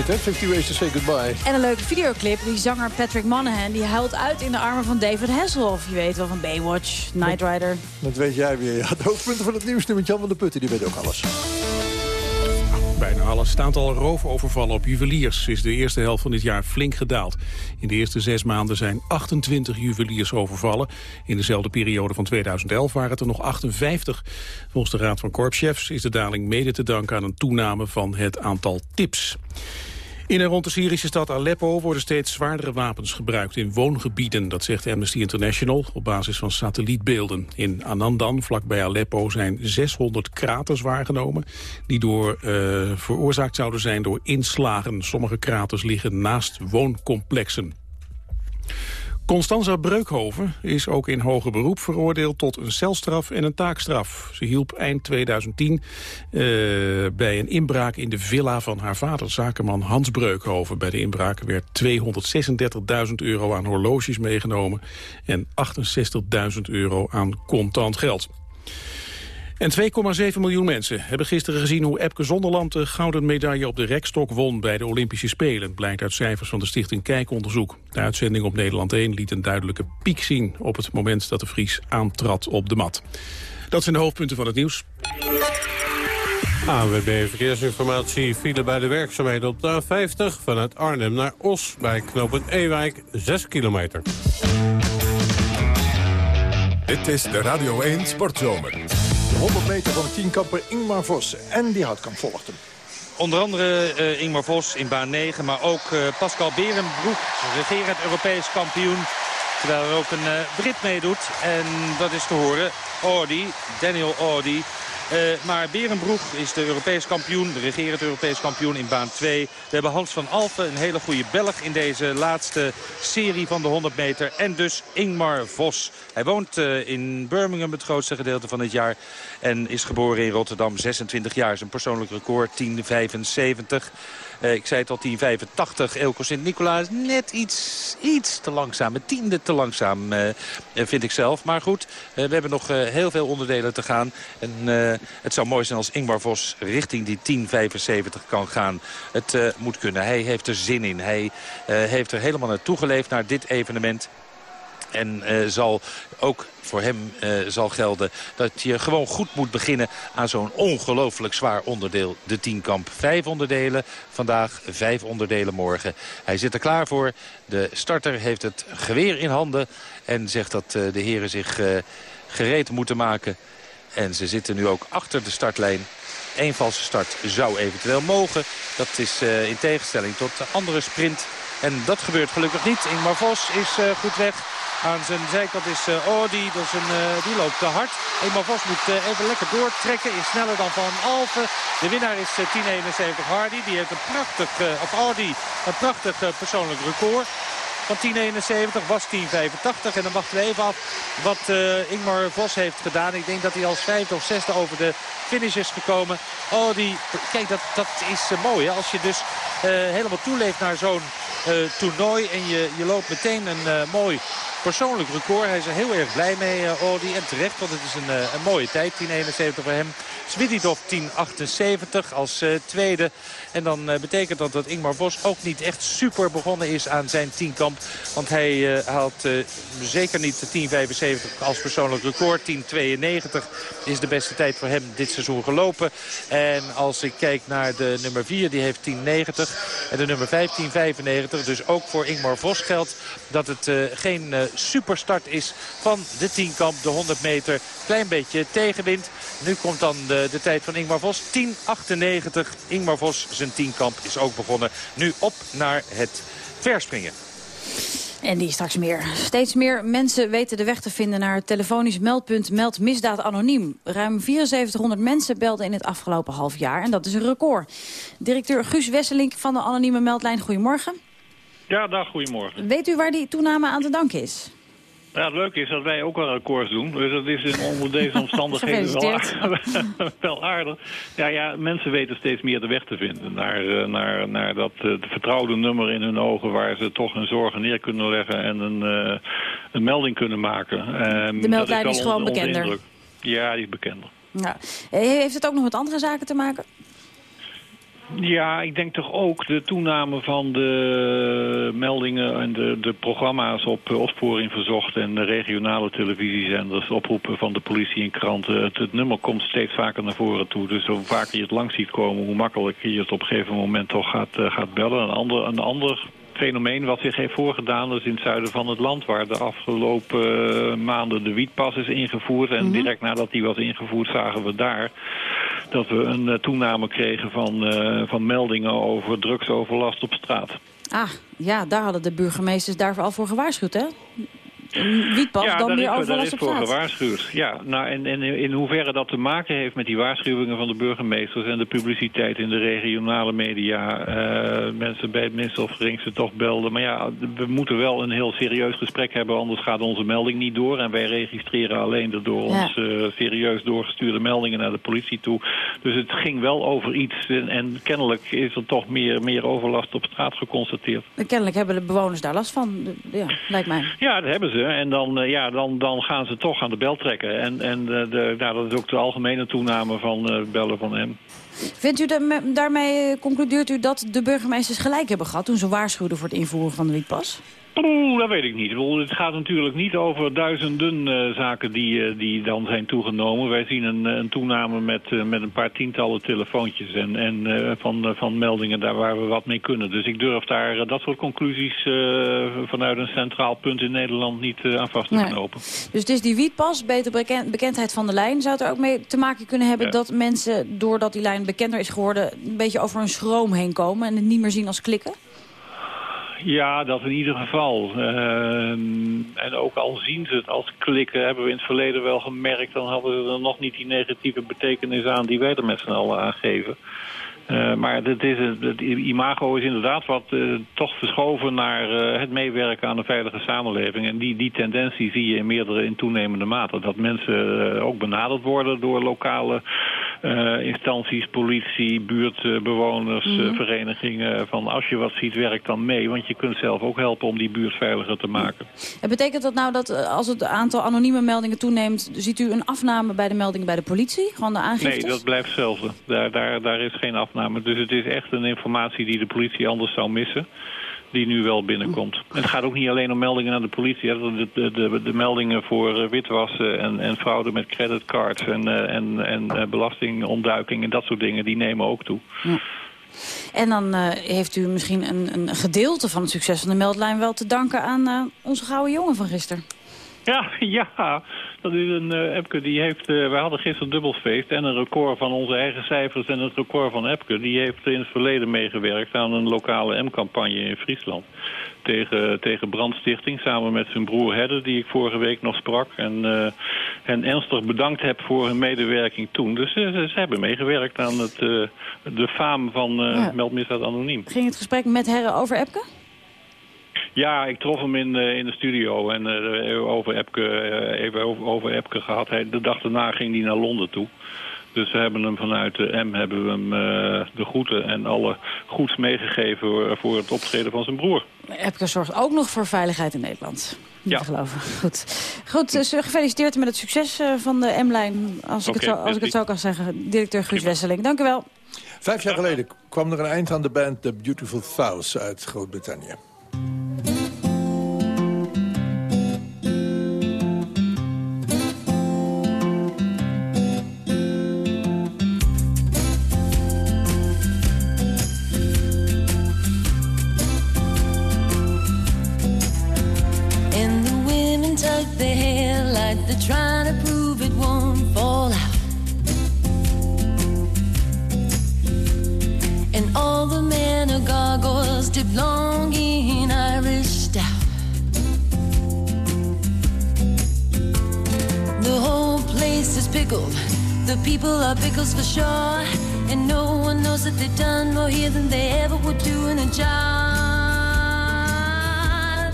Hè? 50 Ways to Say Goodbye. En een leuke videoclip. Die zanger Patrick Monahan die huilt uit in de armen van David Hasselhoff. Je weet wel van Baywatch, Knight Rider. Dat weet jij weer. Ja, de hoofdpunten van het nieuws nu met Jan van der Putten. Die weet ook alles. Bijna alles. Het aantal roofovervallen op juweliers is de eerste helft van dit jaar flink gedaald. In de eerste zes maanden zijn 28 juweliers overvallen. In dezelfde periode van 2011 waren het er nog 58. Volgens de Raad van Korpschefs is de daling mede te danken aan een toename van het aantal tips. In en rond de Syrische stad Aleppo worden steeds zwaardere wapens gebruikt in woongebieden. Dat zegt Amnesty International op basis van satellietbeelden. In Anandan, vlakbij Aleppo, zijn 600 kraters waargenomen... die door, eh, veroorzaakt zouden zijn door inslagen. Sommige kraters liggen naast wooncomplexen. Constanza Breukhoven is ook in hoger beroep veroordeeld tot een celstraf en een taakstraf. Ze hielp eind 2010 uh, bij een inbraak in de villa van haar vader, zakenman Hans Breukhoven. Bij de inbraak werd 236.000 euro aan horloges meegenomen en 68.000 euro aan contant geld. En 2,7 miljoen mensen hebben gisteren gezien hoe Epke Zonderland de gouden medaille op de rekstok won bij de Olympische Spelen. Blijkt uit cijfers van de stichting Kijkonderzoek. De uitzending op Nederland 1 liet een duidelijke piek zien op het moment dat de Vries aantrad op de mat. Dat zijn de hoofdpunten van het nieuws. AWB Verkeersinformatie file bij de werkzaamheden op de A50... vanuit Arnhem naar Os bij knooppunt Ewijk, 6 kilometer. Dit is de Radio 1 Sportzomer. De 100 meter van de tienkamper Ingmar Vos. En die Houtkamp volgt hem. Onder andere uh, Ingmar Vos in baan 9, maar ook uh, Pascal Berenbroek, regerend Europees kampioen. Terwijl er ook een uh, Brit meedoet. En dat is te horen, Audi, Daniel Audi. Uh, maar Berenbroek is de Europees kampioen, de regerend Europees kampioen in baan 2. We hebben Hans van Alphen, een hele goede Belg in deze laatste serie van de 100 meter. En dus Ingmar Vos. Hij woont uh, in Birmingham het grootste gedeelte van het jaar. En is geboren in Rotterdam, 26 jaar. Zijn persoonlijk record 10.75. Uh, ik zei al, 10.85. Elko Sint-Nicolaas net iets, iets te langzaam. Een tiende te langzaam, uh, vind ik zelf. Maar goed, uh, we hebben nog heel veel onderdelen te gaan. En het zou mooi zijn als Ingmar Vos richting die 10.75 kan gaan. Het moet kunnen. Hij heeft er zin in. Hij heeft er helemaal naartoe geleefd naar dit evenement. En uh, zal ook voor hem uh, zal gelden dat je gewoon goed moet beginnen aan zo'n ongelooflijk zwaar onderdeel, de tienkamp. Vijf onderdelen vandaag, vijf onderdelen morgen. Hij zit er klaar voor. De starter heeft het geweer in handen en zegt dat uh, de heren zich gereed moeten maken. En ze zitten nu ook achter de startlijn. Eén valse start zou eventueel mogen. Dat is in tegenstelling tot de andere sprint. En dat gebeurt gelukkig niet. Ingmar Vos is goed weg. Aan zijn zijkant is uh, Audi, dat is een, uh, die loopt te hard. Eenmaal vast moet uh, even lekker doortrekken, is sneller dan Van Alphen. De winnaar is 10.71 Hardy, die heeft een prachtig, of Audi, een prachtig persoonlijk record. Van 10.71 was 10.85 en dan wachten we even af wat Ingmar Vos heeft gedaan. Ik denk dat hij als vijfde of zesde over de finish is gekomen. Oh, die, kijk, dat, dat is mooi hè? als je dus helemaal toeleeft naar zo'n toernooi. En je, je loopt meteen een mooi persoonlijk record. Hij is er heel erg blij mee, uh. En terecht, want het is een, uh, een mooie tijd, 10.71 voor hem. Svitidov 10.78 als uh, tweede. En dan betekent dat dat Ingmar Vos ook niet echt super begonnen is aan zijn tienkamp. Want hij haalt zeker niet de 10.75 als persoonlijk record. 10.92 is de beste tijd voor hem dit seizoen gelopen. En als ik kijk naar de nummer 4, die heeft 10.90. En de nummer 5, 10.95. Dus ook voor Ingmar Vos geldt dat het geen superstart is van de tienkamp. De 100 meter, klein beetje tegenwind. Nu komt dan de, de tijd van Ingmar Vos. 10.98. Ingmar Vos, zijn tienkamp is ook begonnen. Nu op naar het verspringen. En die straks meer. Steeds meer mensen weten de weg te vinden naar het telefonisch meldpunt Meld Misdaad Anoniem. Ruim 7400 mensen belden in het afgelopen half jaar en dat is een record. Directeur Guus Wesselink van de anonieme meldlijn, goedemorgen. Ja, dag, goedemorgen. Weet u waar die toename aan te danken is? Ja, het leuke is dat wij ook wel records doen. Dus dat is in, onder deze omstandigheden wel, wel aardig. Ja, ja, mensen weten steeds meer de weg te vinden. Naar, naar, naar dat uh, vertrouwde nummer in hun ogen... waar ze toch hun zorgen neer kunnen leggen en een, uh, een melding kunnen maken. Um, de meldlijn is, is gewoon bekender. Ja, die is bekender. Ja. Heeft het ook nog met andere zaken te maken? Ja, ik denk toch ook de toename van de meldingen en de, de programma's op opsporing verzocht en de regionale televisiezenders, oproepen van de politie en kranten. Het, het, nummer komt steeds vaker naar voren toe. Dus hoe vaker je het langs ziet komen, hoe makkelijker je het op een gegeven moment toch gaat, uh, gaat bellen. Een ander, een ander fenomeen wat zich heeft voorgedaan is in het zuiden van het land... waar de afgelopen uh, maanden de wietpas is ingevoerd. En mm -hmm. direct nadat die was ingevoerd zagen we daar dat we een uh, toename kregen van, uh, van meldingen over drugsoverlast op straat. Ah, ja, daar hadden de burgemeesters daarvoor al voor gewaarschuwd, hè? Wietpas, ja, dan is, overlast daar is op voor gewaarschuwd. Ja, nou, en, en in hoeverre dat te maken heeft met die waarschuwingen van de burgemeesters... en de publiciteit in de regionale media... Uh, mensen bij het minste of geringste toch belden. Maar ja, we moeten wel een heel serieus gesprek hebben... anders gaat onze melding niet door. En wij registreren alleen de door Ja. ons uh, serieus doorgestuurde meldingen naar de politie toe. Dus het ging wel over iets. En, en kennelijk is er toch meer, meer overlast op straat geconstateerd. Kennelijk hebben de bewoners daar last van. Ja, lijkt mij. Ja, dat hebben ze. En dan, uh, ja, dan, dan gaan ze toch aan de bel trekken. En, en uh, de, nou, dat is ook de algemene toename van uh, bellen van hem. Vindt u daarmee eh, concludeert u dat de burgemeesters gelijk hebben gehad... toen ze waarschuwden voor het invoeren van de wietpas? Oeh, dat weet ik niet. Het gaat natuurlijk niet over duizenden uh, zaken die, uh, die dan zijn toegenomen. Wij zien een, een toename met, uh, met een paar tientallen telefoontjes en, en van, van meldingen daar waar we wat mee kunnen. Dus ik durf daar dat soort conclusies vanuit een centraal punt in Nederland niet aan vast te Nee. knopen. Dus het is die wietpas, beter beken- bekendheid van de lijn... zou het er ook mee te maken kunnen hebben Ja. dat mensen... doordat die lijn bekender is geworden... een beetje over een schroom heen komen... en het niet meer zien als klikken? Ja, dat in ieder geval. Ehm, en ook al zien ze het als klikken, hebben we in het verleden wel gemerkt... dan hadden ze er nog niet die negatieve betekenis aan die wij er met z'n allen aan geven. Eh, maar het, is, het, imago is inderdaad wat eh, toch verschoven naar eh, het meewerken aan een veilige samenleving. En die, die tendentie zie je in meerdere in toenemende mate. Dat mensen ook benaderd worden door lokale instanties, politie, buurtbewoners, eh, Mhm. verenigingen. Van als je wat ziet, werk dan mee. Want je kunt zelf ook helpen om die buurt veiliger te maken. En betekent dat nou dat eh, als het aantal anonieme meldingen toeneemt... ziet u een afname bij de meldingen bij de politie? Gewoon de aangiftes? Nee, dat blijft hetzelfde. Daar, daar, daar is geen afname. Dus het is echt een informatie die de politie anders zou missen. Die nu wel binnenkomt. En het gaat ook niet alleen om meldingen naar de politie. hè. De, de, de, de meldingen voor eh, witwassen en, en fraude met creditcards en, eh, en, en eh, belastingontduiking en dat soort dingen, die nemen ook toe. En dan heeft u misschien een, een gedeelte van het succes van de meldlijn... wel te danken aan onze gouden jongen van gisteren. Ja, ja, dat is een uh, Epke. Die heeft, uh, wij hadden gisteren dubbelfeest en een record van onze eigen cijfers en het record van Epke. Die heeft in het verleden meegewerkt aan een lokale M-campagne in Friesland. Tegen, tegen brandstichting, samen met zijn broer Hedde, die ik vorige week nog sprak. En, uh, en ernstig bedankt heb voor hun medewerking toen. Dus ze, ze hebben meegewerkt aan het, de faam van Ja. Meldmisdaad Anoniem. Ging het gesprek met Herren over Epke? Ja, ik trof hem in, eh, in de studio en eh, over Epke, eh, even over, over Epke gehad. Hij, de dag daarna ging hij naar Londen toe. Dus we hebben hem vanuit de M hebben we hem eh, de groeten en alle goeds meegegeven voor, voor het optreden van zijn broer. Epke zorgt ook nog voor veiligheid in Nederland. Niet Ja. te geloven. Goed. Goed, dus gefeliciteerd met het succes van de M-lijn. Als, ik het zo- als ik het zo kan zeggen. Directeur Guus Wesseling. Dank u wel. Vijf jaar geleden kwam er een eind aan de band The Beautiful Thousand uit Groot-Brittannië. Gargoyles dipped long in Irish stout. The whole place is pickled. The people are pickles for sure. And no one knows that they've done more here than they ever would do in a job.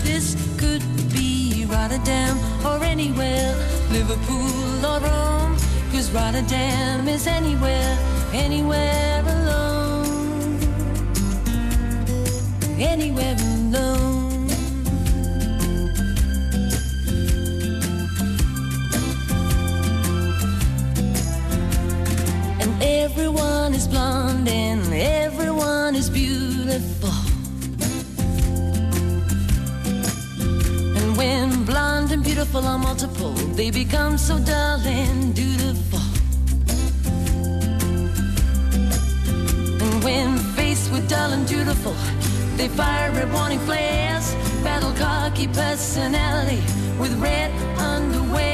This could be Rotterdam or anywhere, Liverpool or Rome. Cause Rotterdam is anywhere, anywhere Anywhere alone. And everyone is blonde and everyone is beautiful. And when blonde and beautiful are multiple, they become so dull and dutiful. And when faced with dull and dutiful, they fire red warning flares, battle cocky personality with red underwear.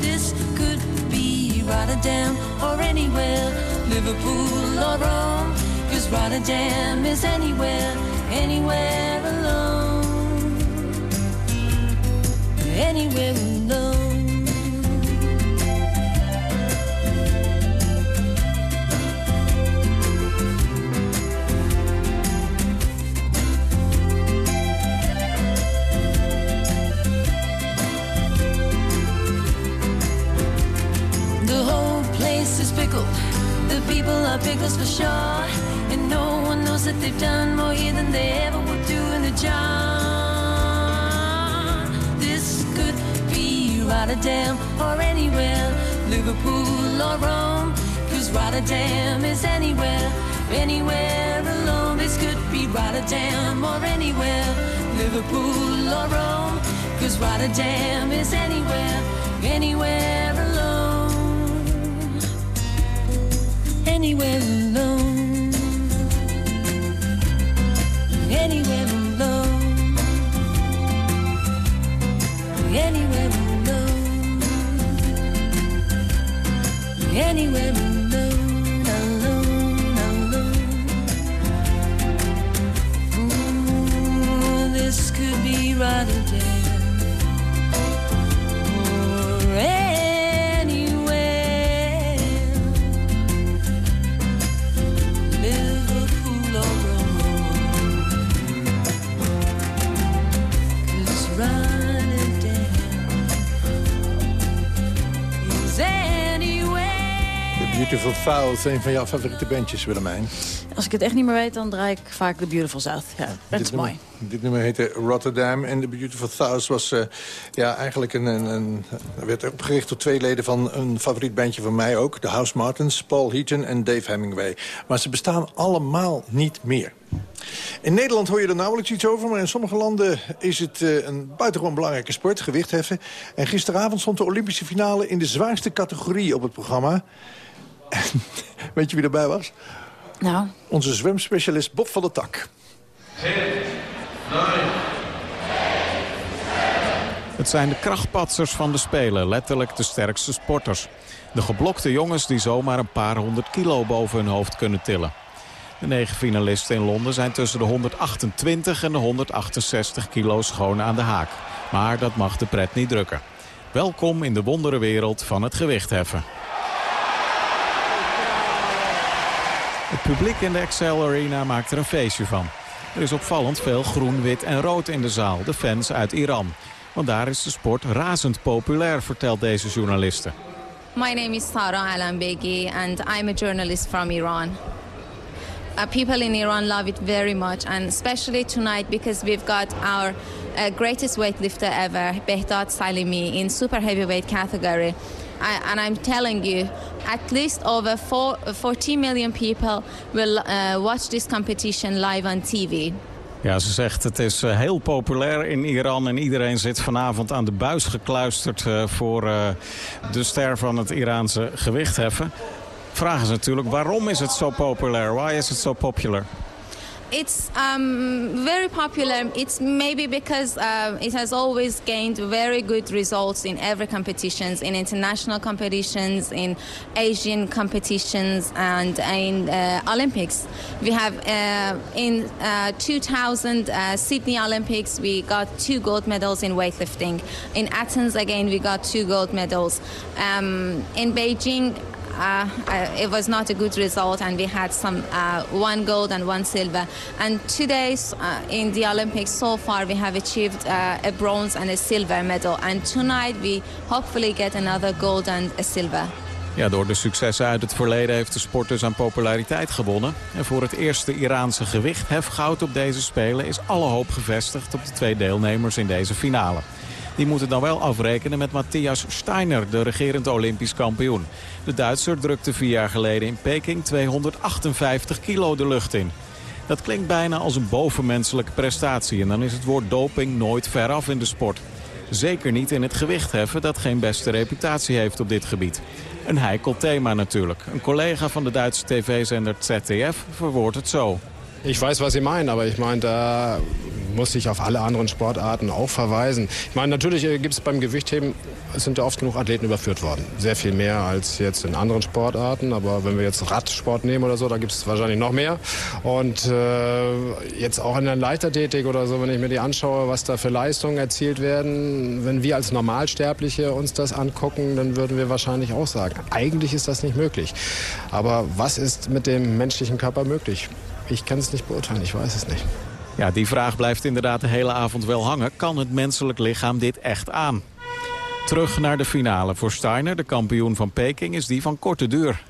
This could be Rotterdam or anywhere, Liverpool or Rome. Cause Rotterdam is anywhere, anywhere alone. Anywhere alone. Pickles for sure. And no one knows that they've done more here than they ever would do in a job. This could be Rotterdam or anywhere, Liverpool or Rome. Cause Rotterdam is anywhere, anywhere alone. This could be Rotterdam or anywhere, Liverpool or Rome. Cause Rotterdam is anywhere, anywhere een van jouw favoriete bandjes, Willemijn. Als ik het echt niet meer weet, dan draai ik vaak de Beautiful South. Ja, dat is mooi. Dit nummer heette Rotterdam en The Beautiful Thousand was eh, ja, eigenlijk een, een, een... werd opgericht door twee leden van een favoriet bandje van mij ook. De House Martins, Paul Heaton en Dave Hemingway. Maar ze bestaan allemaal niet meer. In Nederland hoor je er nauwelijks iets over... maar in sommige landen is het eh, een buitengewoon belangrijke sport, gewichtheffen. En gisteravond stond de Olympische finale in de zwaarste categorie op het programma. En weet je wie erbij was? Nou? Onze zwemspecialist Bob van der Tak. Het zijn de krachtpatsers van de Spelen, letterlijk de sterkste sporters. De geblokte jongens die zomaar een paar honderd kilo boven hun hoofd kunnen tillen. De negen finalisten in Londen zijn tussen de 128 en de 168 kilo schoon aan de haak. Maar dat mag de pret niet drukken. Welkom in de wonderenwereld van het gewichtheffen. Het publiek in de Excel Arena maakt er een feestje van. Er is opvallend veel groen, wit en rood in de zaal, de fans uit Iran. Want daar is de sport razend populair, vertelt deze journaliste. My name is Sarah Alambegi, and I'm a journalist from Iran. Uh, people in Iran love it very much, and especially tonight because we've got our uh, greatest weightlifter ever, Behdad Salimi, in super heavyweight category. I, and I'm telling you, at least over four, 40 million people will uh, watch this competition live on TV. Ja, ze zegt het is eh, heel populair in Iran en iedereen zit vanavond aan de buis gekluisterd eh, voor eh, de ster van het Iraanse gewichtheffen. Vraag is natuurlijk, waarom is het zo populair? Why is it so popular? It's um, very popular. It's maybe because uh, it has always gained very good results in every competitions, in international competitions, in Asian competitions, and in uh, Olympics. We have uh, in uh, 2000 uh, Sydney Olympics, we got two gold medals in weightlifting. In Athens, again, we got two gold medals. Um, in Beijing, it was not a good result, and we had some uh, one gold and one silver. And today, uh, in the Olympics, so far we have achieved uh, a bronze and a silver medal. And tonight we hopefully get another gold and a silver. Ja, door de successen uit het verleden heeft de sport dus aan populariteit gewonnen. En voor het eerste Iraanse gewichthefgoud op deze Spelen... is alle hoop gevestigd op de twee deelnemers in deze finale. Die moeten dan wel afrekenen met Matthias Steiner, de regerend Olympisch kampioen. De Duitser drukte vier jaar geleden in Peking 258 kilo de lucht in. Dat klinkt bijna als een bovenmenselijke prestatie... en dan is het woord doping nooit veraf in de sport. Zeker niet in het gewichtheffen dat geen beste reputatie heeft op dit gebied. Een heikel thema natuurlijk. Een collega van de Duitse tv-zender ZDF verwoordt het zo. Ich weiß, was Sie meinen, aber ich meine, da muss ich auf alle anderen Sportarten auch verweisen. Ich meine, natürlich äh, gibt es beim Gewichtheben, sind ja oft genug Athleten überführt worden. Sehr viel mehr als jetzt in anderen Sportarten. Aber wenn wir jetzt Radsport nehmen oder so, da gibt es wahrscheinlich noch mehr. Und äh, jetzt auch in der Leichtathletik oder so, wenn ich mir die anschaue, was da für Leistungen erzielt werden, wenn wir als Normalsterbliche uns das angucken, dann würden wir wahrscheinlich auch sagen, eigentlich ist das nicht möglich. Aber was ist mit dem menschlichen Körper möglich? Ich kann es nicht beurteilen, ich weiß es nicht. Ja, die vraag blijft inderdaad de hele avond wel hangen. Kan het menselijk lichaam dit echt aan? Terug naar de finale. Voor Steiner, de kampioen van Peking, is die van korte duur.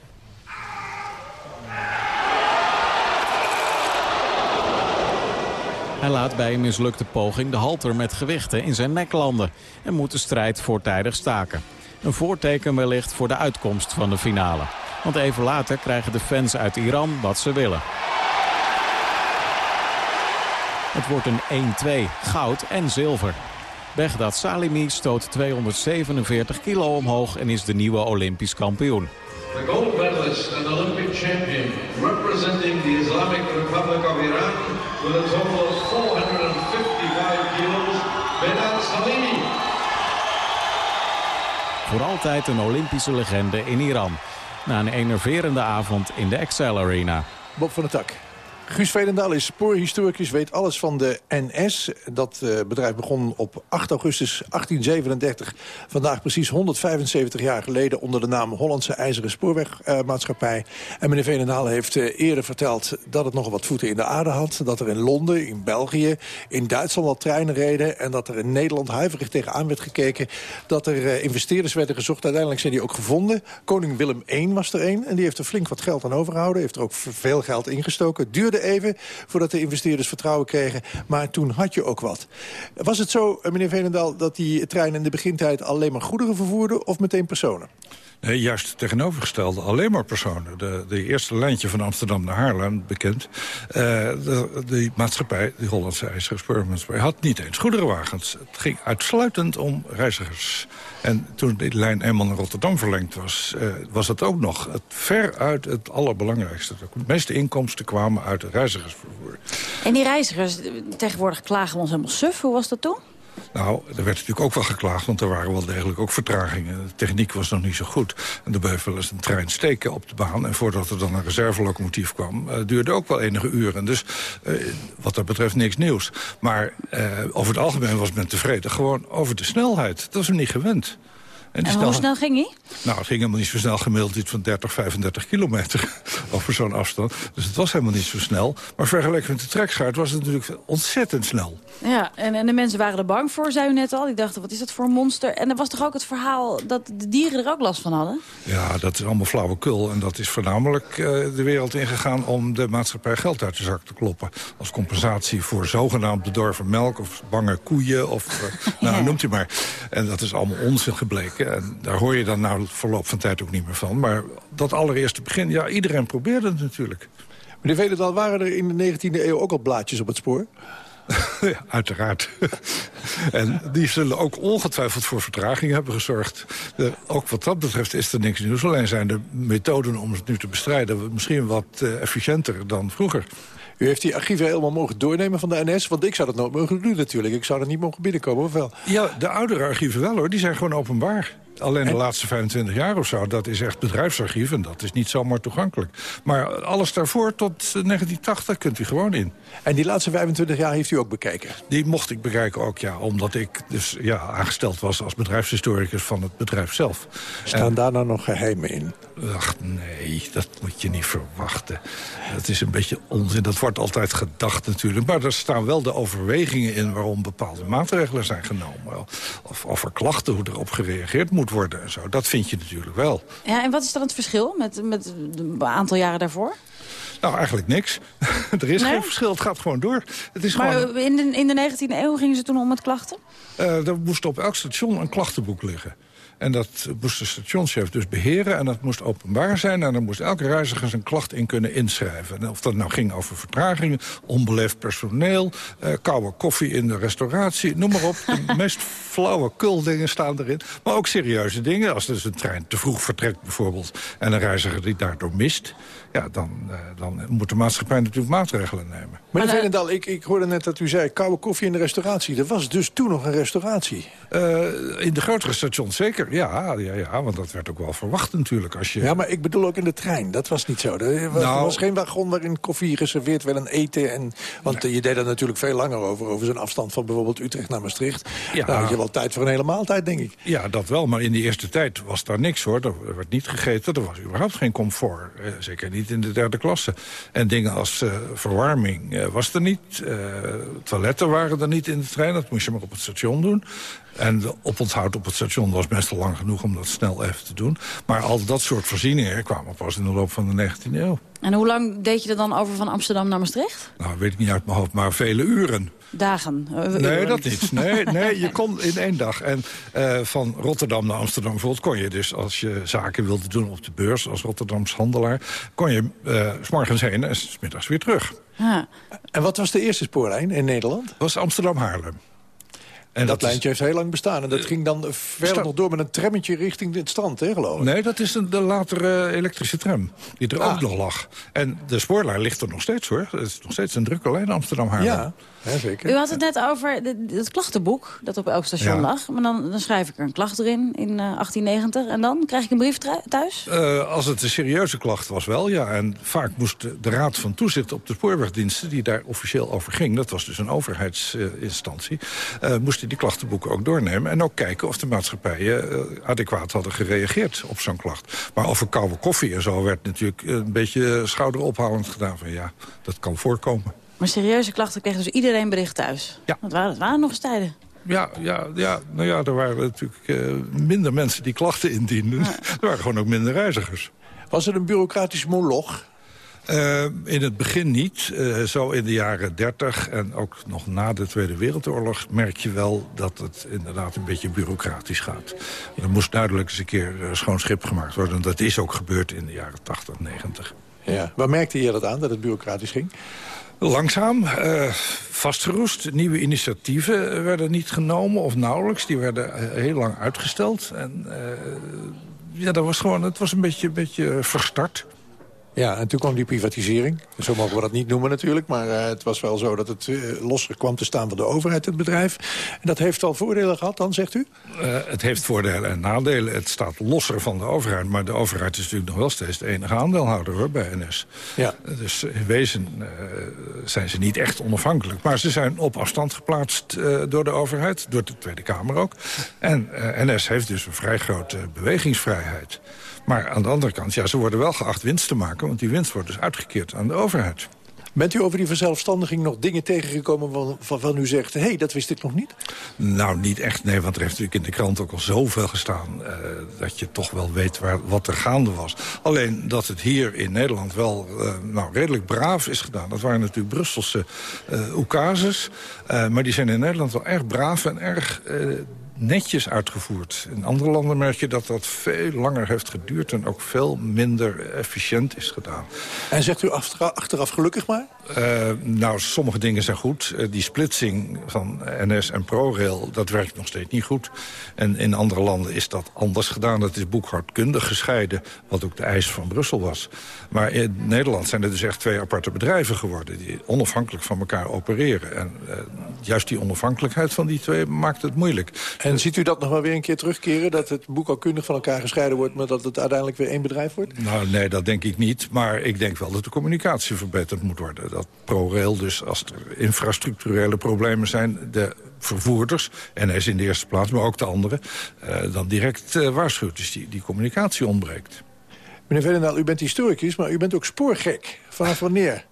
Hij laat bij een mislukte poging de halter met gewichten in zijn nek landen... en moet de strijd voortijdig staken. Een voorteken wellicht voor de uitkomst van de finale. Want even later krijgen de fans uit Iran wat ze willen. Het wordt een 1-2, goud en zilver. Begdad Salimi stoot 247 kilo omhoog en is de nieuwe Olympisch kampioen. The gold medalist and Olympic champion representing the Islamic Republic of Iran with a total of 455 kilos, Bedad Salimi. Voor altijd een Olympische legende in Iran. Na een enerverende avond in de Excel Arena. Bob van der Tak. Guus Velendaal is spoorhistoricus, weet alles van de NS. Dat eh, bedrijf begon op 8 augustus 1837. Vandaag precies 175 jaar geleden onder de naam Hollandse IJzeren Spoorwegmaatschappij. en meneer Velendaal heeft eh, eerder verteld dat het nog wat voeten in de aarde had. Dat er in Londen, in België, in Duitsland al treinen reden. En dat er in Nederland huiverig tegenaan werd gekeken. Dat er eh, investeerders werden gezocht. Uiteindelijk zijn die ook gevonden. Koning Willem I was er een. En die heeft er flink wat geld aan overgehouden. Heeft er ook veel geld ingestoken. Het even voordat de investeerders vertrouwen kregen. Maar toen had je ook wat. Was het zo, eh, meneer Veenendaal, dat die trein in de begintijd alleen maar goederen vervoerde of meteen personen? Nee, juist het tegenovergestelde. Alleen maar personen. De, de eerste lijntje van Amsterdam naar Haarlem, bekend. Uh, de, die maatschappij, die Hollandse IJzeren Spoormaatschappij... had niet eens goederenwagens. Het ging uitsluitend om reizigers. En toen die lijn eenmaal naar Rotterdam verlengd was... Uh, was dat ook nog het veruit het allerbelangrijkste. De meeste inkomsten kwamen uit het reizigersvervoer. En die reizigers, tegenwoordig klagen we ons helemaal suf. Hoe was dat toen? Nou, er werd natuurlijk ook wel geklaagd, want er waren wel degelijk ook vertragingen. De techniek was nog niet zo goed. En er bleef wel eens een trein steken op de baan. En voordat er dan een reservelocomotief kwam, uh, duurde ook wel enige uren. Dus uh, wat dat betreft niks nieuws. Maar uh, over het algemeen was men tevreden gewoon over de snelheid. Dat was men niet gewend. En hoe snel ging hij? Nou, het ging helemaal niet zo snel gemiddeld iets van 30, 35 kilometer over zo'n afstand. Dus het was helemaal niet zo snel. Maar vergeleken met de trekschuit was het natuurlijk ontzettend snel. Ja, en, en de mensen waren er bang voor, zei u net al. Die dachten, wat is dat voor een monster? En er was toch ook het verhaal dat de dieren er ook last van hadden? Ja, dat is allemaal flauwekul. En dat is voornamelijk eh, de wereld ingegaan om de maatschappij geld uit de zak te kloppen. Als compensatie voor zogenaamd bedorven melk of bange koeien of eh, nou, noemt u maar. En dat is allemaal onzin gebleken. En daar hoor je dan nou verloop van tijd ook niet meer van. Maar dat allereerste begin, ja, iedereen probeerde het natuurlijk. Meneer Vedendal, waren er in de 19e eeuw ook al blaadjes op het spoor? Ja, uiteraard. en die zullen ook ongetwijfeld voor vertraging hebben gezorgd. Eh, ook wat dat betreft is er niks nieuws. Alleen zijn de methoden om het nu te bestrijden... misschien wat eh, efficiënter dan vroeger. U heeft die archieven helemaal mogen doornemen van de NS? Want ik zou dat nooit mogen doen natuurlijk. Ik zou er niet mogen binnenkomen, of wel? Ja, de oudere archieven wel hoor. Die zijn gewoon openbaar. Alleen de laatste 25 jaar of zo, dat is echt bedrijfsarchief... en dat is niet zomaar toegankelijk. Maar alles daarvoor tot eh, 1980 kunt u gewoon in. En die laatste 25 jaar heeft u ook bekeken? Die mocht ik bekijken ook, ja. Omdat ik dus ja, aangesteld was als bedrijfshistoricus van het bedrijf zelf. Staan daar nou nog geheimen in? Ach, nee, dat moet je niet verwachten. Dat is een beetje onzin. Dat wordt altijd gedacht natuurlijk. Maar er staan wel de overwegingen in... waarom bepaalde maatregelen zijn genomen. Of over klachten, hoe erop gereageerd moet worden en zo. Dat vind je natuurlijk wel. Ja, en wat is dan het verschil met, met een aantal jaren daarvoor? Nou, eigenlijk niks. er is Nee? geen verschil, het gaat gewoon door. Het is Maar gewoon, in de, in de 19e eeuw gingen ze toen om met klachten? eh, er moest op elk station een klachtenboek liggen. En dat moest de stationschef dus beheren en dat moest openbaar zijn. En dan moest elke reiziger zijn klacht in kunnen inschrijven. En of dat nou ging over vertragingen, onbeleefd personeel... eh, koude koffie in de restauratie, noem maar op. De meest flauwe kuldingen staan erin. Maar ook serieuze dingen, als dus een trein te vroeg vertrekt bijvoorbeeld... en een reiziger die daardoor mist... ja, dan, eh, dan moet de maatschappij natuurlijk maatregelen nemen. Meneer Veenendaal, ik, ik hoorde net dat u zei... koude koffie in de restauratie. Er was dus toen nog een restauratie. Eh, in de grotere stations zeker, ja, ja, ja. Want dat werd ook wel verwacht natuurlijk. Als je... Ja, maar ik bedoel ook in de trein. Dat was niet zo. Er was, Nou- was geen wagon waarin koffie geserveerd werd en eten. En, want je deed er natuurlijk veel langer over. Over zo'n afstand van bijvoorbeeld Utrecht naar Maastricht. Ja. Nou had je wel tijd voor een hele maaltijd, denk ik. Ja, dat wel. Maar in die eerste tijd was daar niks, hoor. Er werd niet gegeten. Er was überhaupt geen comfort. Eh, zeker niet in de derde klasse. En dingen als eh, verwarming eh, was er niet. Eh, toiletten waren er niet in de trein. Dat moest je maar op het station doen. En de oponthoud op het station was meestal lang genoeg om dat snel even te doen. Maar al dat soort voorzieningen kwamen pas in de loop van de 19e eeuw. En hoe lang deed je er dan over van Amsterdam naar Maastricht? Nou, weet ik niet uit mijn hoofd, maar vele uren. Dagen? eh, Nee, dat niet. Nee, nee, je kon in één dag. En eh, van Rotterdam naar Amsterdam bijvoorbeeld kon je dus... als je zaken wilde doen op de beurs als Rotterdams handelaar... kon je eh, s morgens heen en s middags weer terug. Ja. En wat was de eerste spoorlijn in Nederland? Dat was Amsterdam-Haarlem. En dat, dat is- lijntje heeft heel lang bestaan. En dat ging dan verder nog door met een trammetje richting het strand, hè, geloof ik? Nee, dat is een, de latere elektrische tram, die er Ah. ook nog lag. En de spoorlijn ligt er nog steeds, hoor. Het is nog steeds een drukke lijn Amsterdam-Haarlem. Ja, zeker. U had het net over het klachtenboek dat op elk station Ja. lag. Maar dan, dan schrijf ik er een klacht erin in eh, 1890. En dan krijg ik een brief thuis? Eh, als het een serieuze klacht was wel, ja. En vaak moest de, de Raad van Toezicht op de spoorwegdiensten... die daar officieel over ging, dat was dus een overheidsinstantie... eh moesten die klachtenboeken ook doornemen... en ook kijken of de maatschappijen eh, adequaat hadden gereageerd op zo'n klacht. Maar over koude koffie en zo werd natuurlijk een beetje schouderophalend gedaan... van ja, dat kan voorkomen. Maar serieuze klachten kreeg dus iedereen bericht thuis? Ja. Dat waren, dat waren nog eens tijden. Ja, ja, ja, nou ja, er waren natuurlijk eh, minder mensen die klachten indienden. Er waren gewoon ook minder reizigers. Was het een bureaucratisch moloch? Eh, in het begin niet. Eh, zo in de jaren 30 en ook nog na de Tweede Wereldoorlog... merk je wel dat het inderdaad een beetje bureaucratisch gaat. Er moest duidelijk eens een keer schoon schip gemaakt worden. Dat is ook gebeurd in de jaren 80, 90. Ja. Waar merkte je dat aan, dat het bureaucratisch ging? Langzaam, eh, vastgeroest. Nieuwe initiatieven werden niet genomen of nauwelijks. Die werden eh, heel lang uitgesteld. En eh, ja, dat was gewoon, het was een beetje, beetje verstart. Ja, en toen kwam die privatisering. Zo mogen we dat niet noemen natuurlijk. Maar eh, het was wel zo dat het eh, losser kwam te staan van de overheid, het bedrijf. En dat heeft al voordelen gehad dan, zegt u? Eh, het heeft voordelen en nadelen. Het staat losser van de overheid. Maar de overheid is natuurlijk nog wel steeds de enige aandeelhouder hoor, bij NS. Ja. Dus in wezen zijn ze niet echt onafhankelijk. Maar ze zijn op afstand geplaatst door de overheid, door de Tweede Kamer ook. En NS heeft dus een vrij grote bewegingsvrijheid. Maar aan de andere kant, ja, ze worden wel geacht winst te maken... want die winst wordt dus uitgekeerd aan de overheid. Bent u over die verzelfstandiging nog dingen tegengekomen van- u zegt... hé, hey, dat wist ik nog niet? Nou, niet echt, nee, want er heeft natuurlijk in de krant ook al zoveel gestaan... eh, dat je toch wel weet waar, wat er gaande was. Alleen dat het hier in Nederland wel eh, nou, redelijk braaf is gedaan. Dat waren natuurlijk Brusselse uh, oekazes. maar die zijn in Nederland wel erg braaf en erg... eh, netjes uitgevoerd. In andere landen merk je dat dat veel langer heeft geduurd... en ook veel minder efficiënt is gedaan. En zegt u achteraf, achteraf gelukkig maar? Uh, nou, sommige dingen zijn goed. Uh, die splitsing van NS en ProRail, dat werkt nog steeds niet goed. En in andere landen is dat anders gedaan. Dat is boekhoudkundig gescheiden, wat ook de eis van Brussel was. Maar in Nederland zijn er dus echt twee aparte bedrijven geworden... die onafhankelijk van elkaar opereren. En uh, juist die onafhankelijkheid van die twee maakt het moeilijk. En ziet u dat nog wel weer een keer terugkeren? Dat het boekhoudkundig van elkaar gescheiden wordt... maar dat het uiteindelijk weer één bedrijf wordt? Nou, nee, dat denk ik niet. Maar ik denk wel dat de communicatie verbeterd moet worden dat ProRail dus, als er infrastructurele problemen zijn... de vervoerders, NS in de eerste plaats, maar ook de anderen... Uh, dan direct uh, waarschuwt. Dus die, die communicatie ontbreekt. Meneer Velendaal, u bent historicus, maar u bent ook spoorgek. Vanaf wanneer?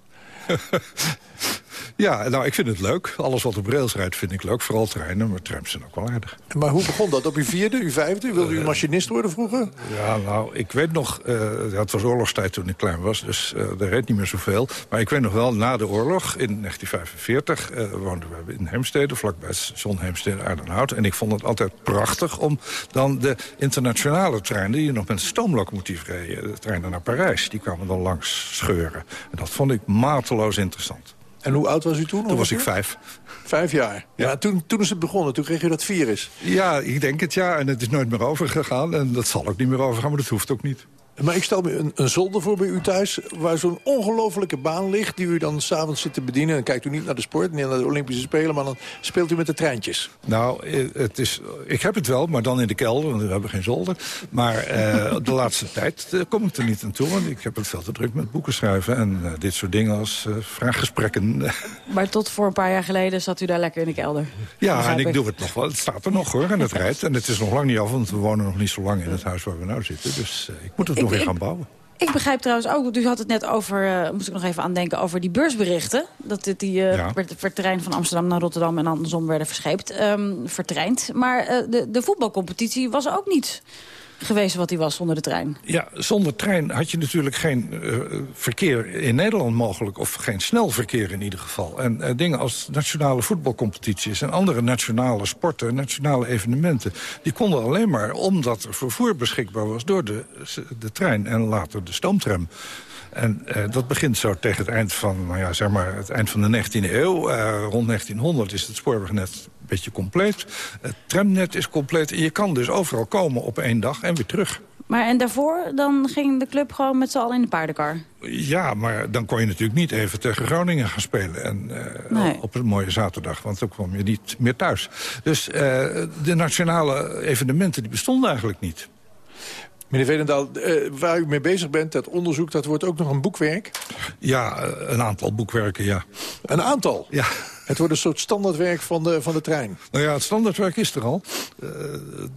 Ja, nou, ik vind het leuk. Alles wat op rails rijdt vind ik leuk. Vooral treinen, maar trams zijn ook wel aardig. Maar hoe begon dat? Op uw vierde, uw vijfde? Wilde u machinist worden vroeger? Ja, nou, ik weet nog... Uh, het was oorlogstijd toen ik klein was, dus uh, er reed niet meer zoveel. Maar ik weet nog wel, na de oorlog, in 1945... Uh, woonden we in Heemstede, vlakbij het station Heemstede Aardenhout. En ik vond het altijd prachtig om dan de internationale treinen... die nog met stoomlocomotief reden, de treinen naar Parijs... die kwamen dan langs scheuren. En dat vond ik mateloos interessant. En hoe oud was u toen? Toen was ik vijf. Vijf jaar? Ja, ja toen, toen is het begonnen. Toen kreeg u dat virus. Ja, ik denk het ja. En het is nooit meer overgegaan. En dat zal ook niet meer overgaan, maar dat hoeft ook niet. Maar ik stel me een, een zolder voor bij u thuis... waar zo'n ongelofelijke baan ligt... die u dan s'avonds zit te bedienen. En dan kijkt u niet naar de sport, niet naar de Olympische Spelen... maar dan speelt u met de treintjes. Nou, het is, ik heb het wel, maar dan in de kelder. Want we hebben geen zolder. Maar uh, de laatste tijd uh, kom ik er niet aan toe. Want ik heb het veel te druk met boeken schrijven... en uh, dit soort dingen als vraaggesprekken. Maar tot voor een paar jaar geleden zat u daar lekker in de kelder. Ja, en ik, ik doe het nog wel. Het staat er nog, hoor. En het rijdt. En het is nog lang niet af, want we wonen nog niet zo lang in het huis waar we nou zitten. Dus ik moet het nog weer gaan bouwen. Ik begrijp trouwens ook, u had het net over, uh, moest ik nog even aan denken, over die beursberichten. Dat dit die uh, ja. terrein van Amsterdam naar Rotterdam en andersom werden verscheept, um, vertreind. Maar uh, de, de voetbalcompetitie was ook niet geweest wat hij was zonder de trein. Ja, zonder trein had je natuurlijk geen uh, verkeer in Nederland mogelijk. Of geen snel verkeer in ieder geval. En uh, dingen als nationale voetbalcompetities en andere nationale sporten, nationale evenementen... die konden alleen maar omdat er vervoer beschikbaar was door de, de trein en later de stoomtram. En uh, dat begint zo tegen het eind van, nou ja, zeg maar, het eind van de 19e eeuw. Uh, rond 1900 is het spoorwegnet beetje compleet. Het tramnet is compleet. En je kan dus overal komen op één dag en weer terug. Maar en daarvoor, dan ging de club gewoon met z'n allen in de paardenkar? Ja, maar dan kon je natuurlijk niet even tegen Groningen gaan spelen. En, uh, nee. Op een mooie zaterdag, want dan kwam je niet meer thuis. Dus uh, de nationale evenementen die bestonden eigenlijk niet. Meneer Velendaal, uh, waar u mee bezig bent, dat onderzoek, dat wordt ook nog een boekwerk? Ja, een aantal boekwerken, ja. Een aantal? Ja. Het wordt een soort standaardwerk van de, van de trein. Nou ja, het standaardwerk is er al. Uh,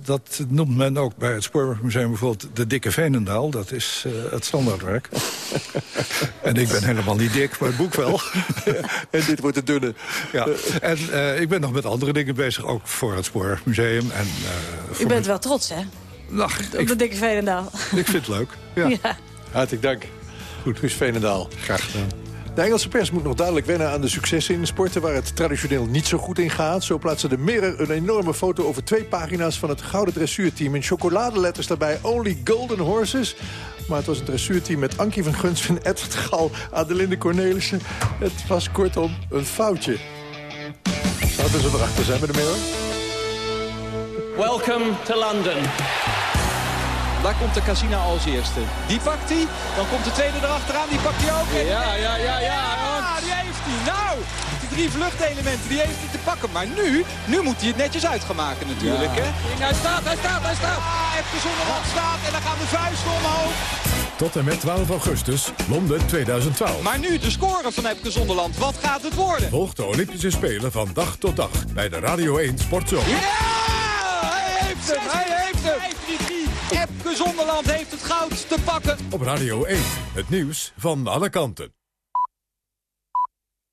dat noemt men ook bij het Spoorwegmuseum bijvoorbeeld de dikke Veenendaal. Dat is uh, het standaardwerk. en ik ben helemaal niet dik, maar het boek wel. en dit wordt de dunne. Ja. En uh, ik ben nog met andere dingen bezig, ook voor het Spoorwegmuseum. En, U bent wel trots, hè? Lach, Op ik, de dikke Veenendaal. Ik vind het leuk. Ja. ja. Hartelijk dank. Goed, Guus Veenendaal. Graag gedaan. De Engelse pers moet nog duidelijk wennen aan de successen in sporten... waar het traditioneel niet zo goed in gaat. Zo plaatste de Mirror een enorme foto over twee pagina's... van het gouden dressuurteam in chocoladeletters daarbij... Only Golden Horses. Maar het was een dressuurteam met Ankie van Gunsven, Edward Gal... Adelinde Cornelissen. Het was kortom een foutje. Laten ze erachter zijn met de Mirror. Welcome to London. Daar komt de Casina als eerste. Die pakt hij. Dan komt de tweede erachteraan. Die pakt hij ook. Ja, ja, ja, ja. Ja, die heeft hij. Nou, die drie vluchtelementen, die heeft hij te pakken. Maar nu, nu moet hij het netjes uit gaan maken natuurlijk. Hè? Hij staat, hij staat, hij staat. Ah, even zonder staat. En dan gaan de vuisten omhoog. Tot en met 12 augustus, Londen 2012. Maar nu de score van Epke Zonderland. Wat gaat het worden? Volg de Olympische Spelen van dag tot dag bij de Radio 1 Sportzone. Ja! Hij heeft hem! Hij heeft hem! Epke Zonderland heeft het goud te pakken. Op Radio 1, het nieuws van alle kanten.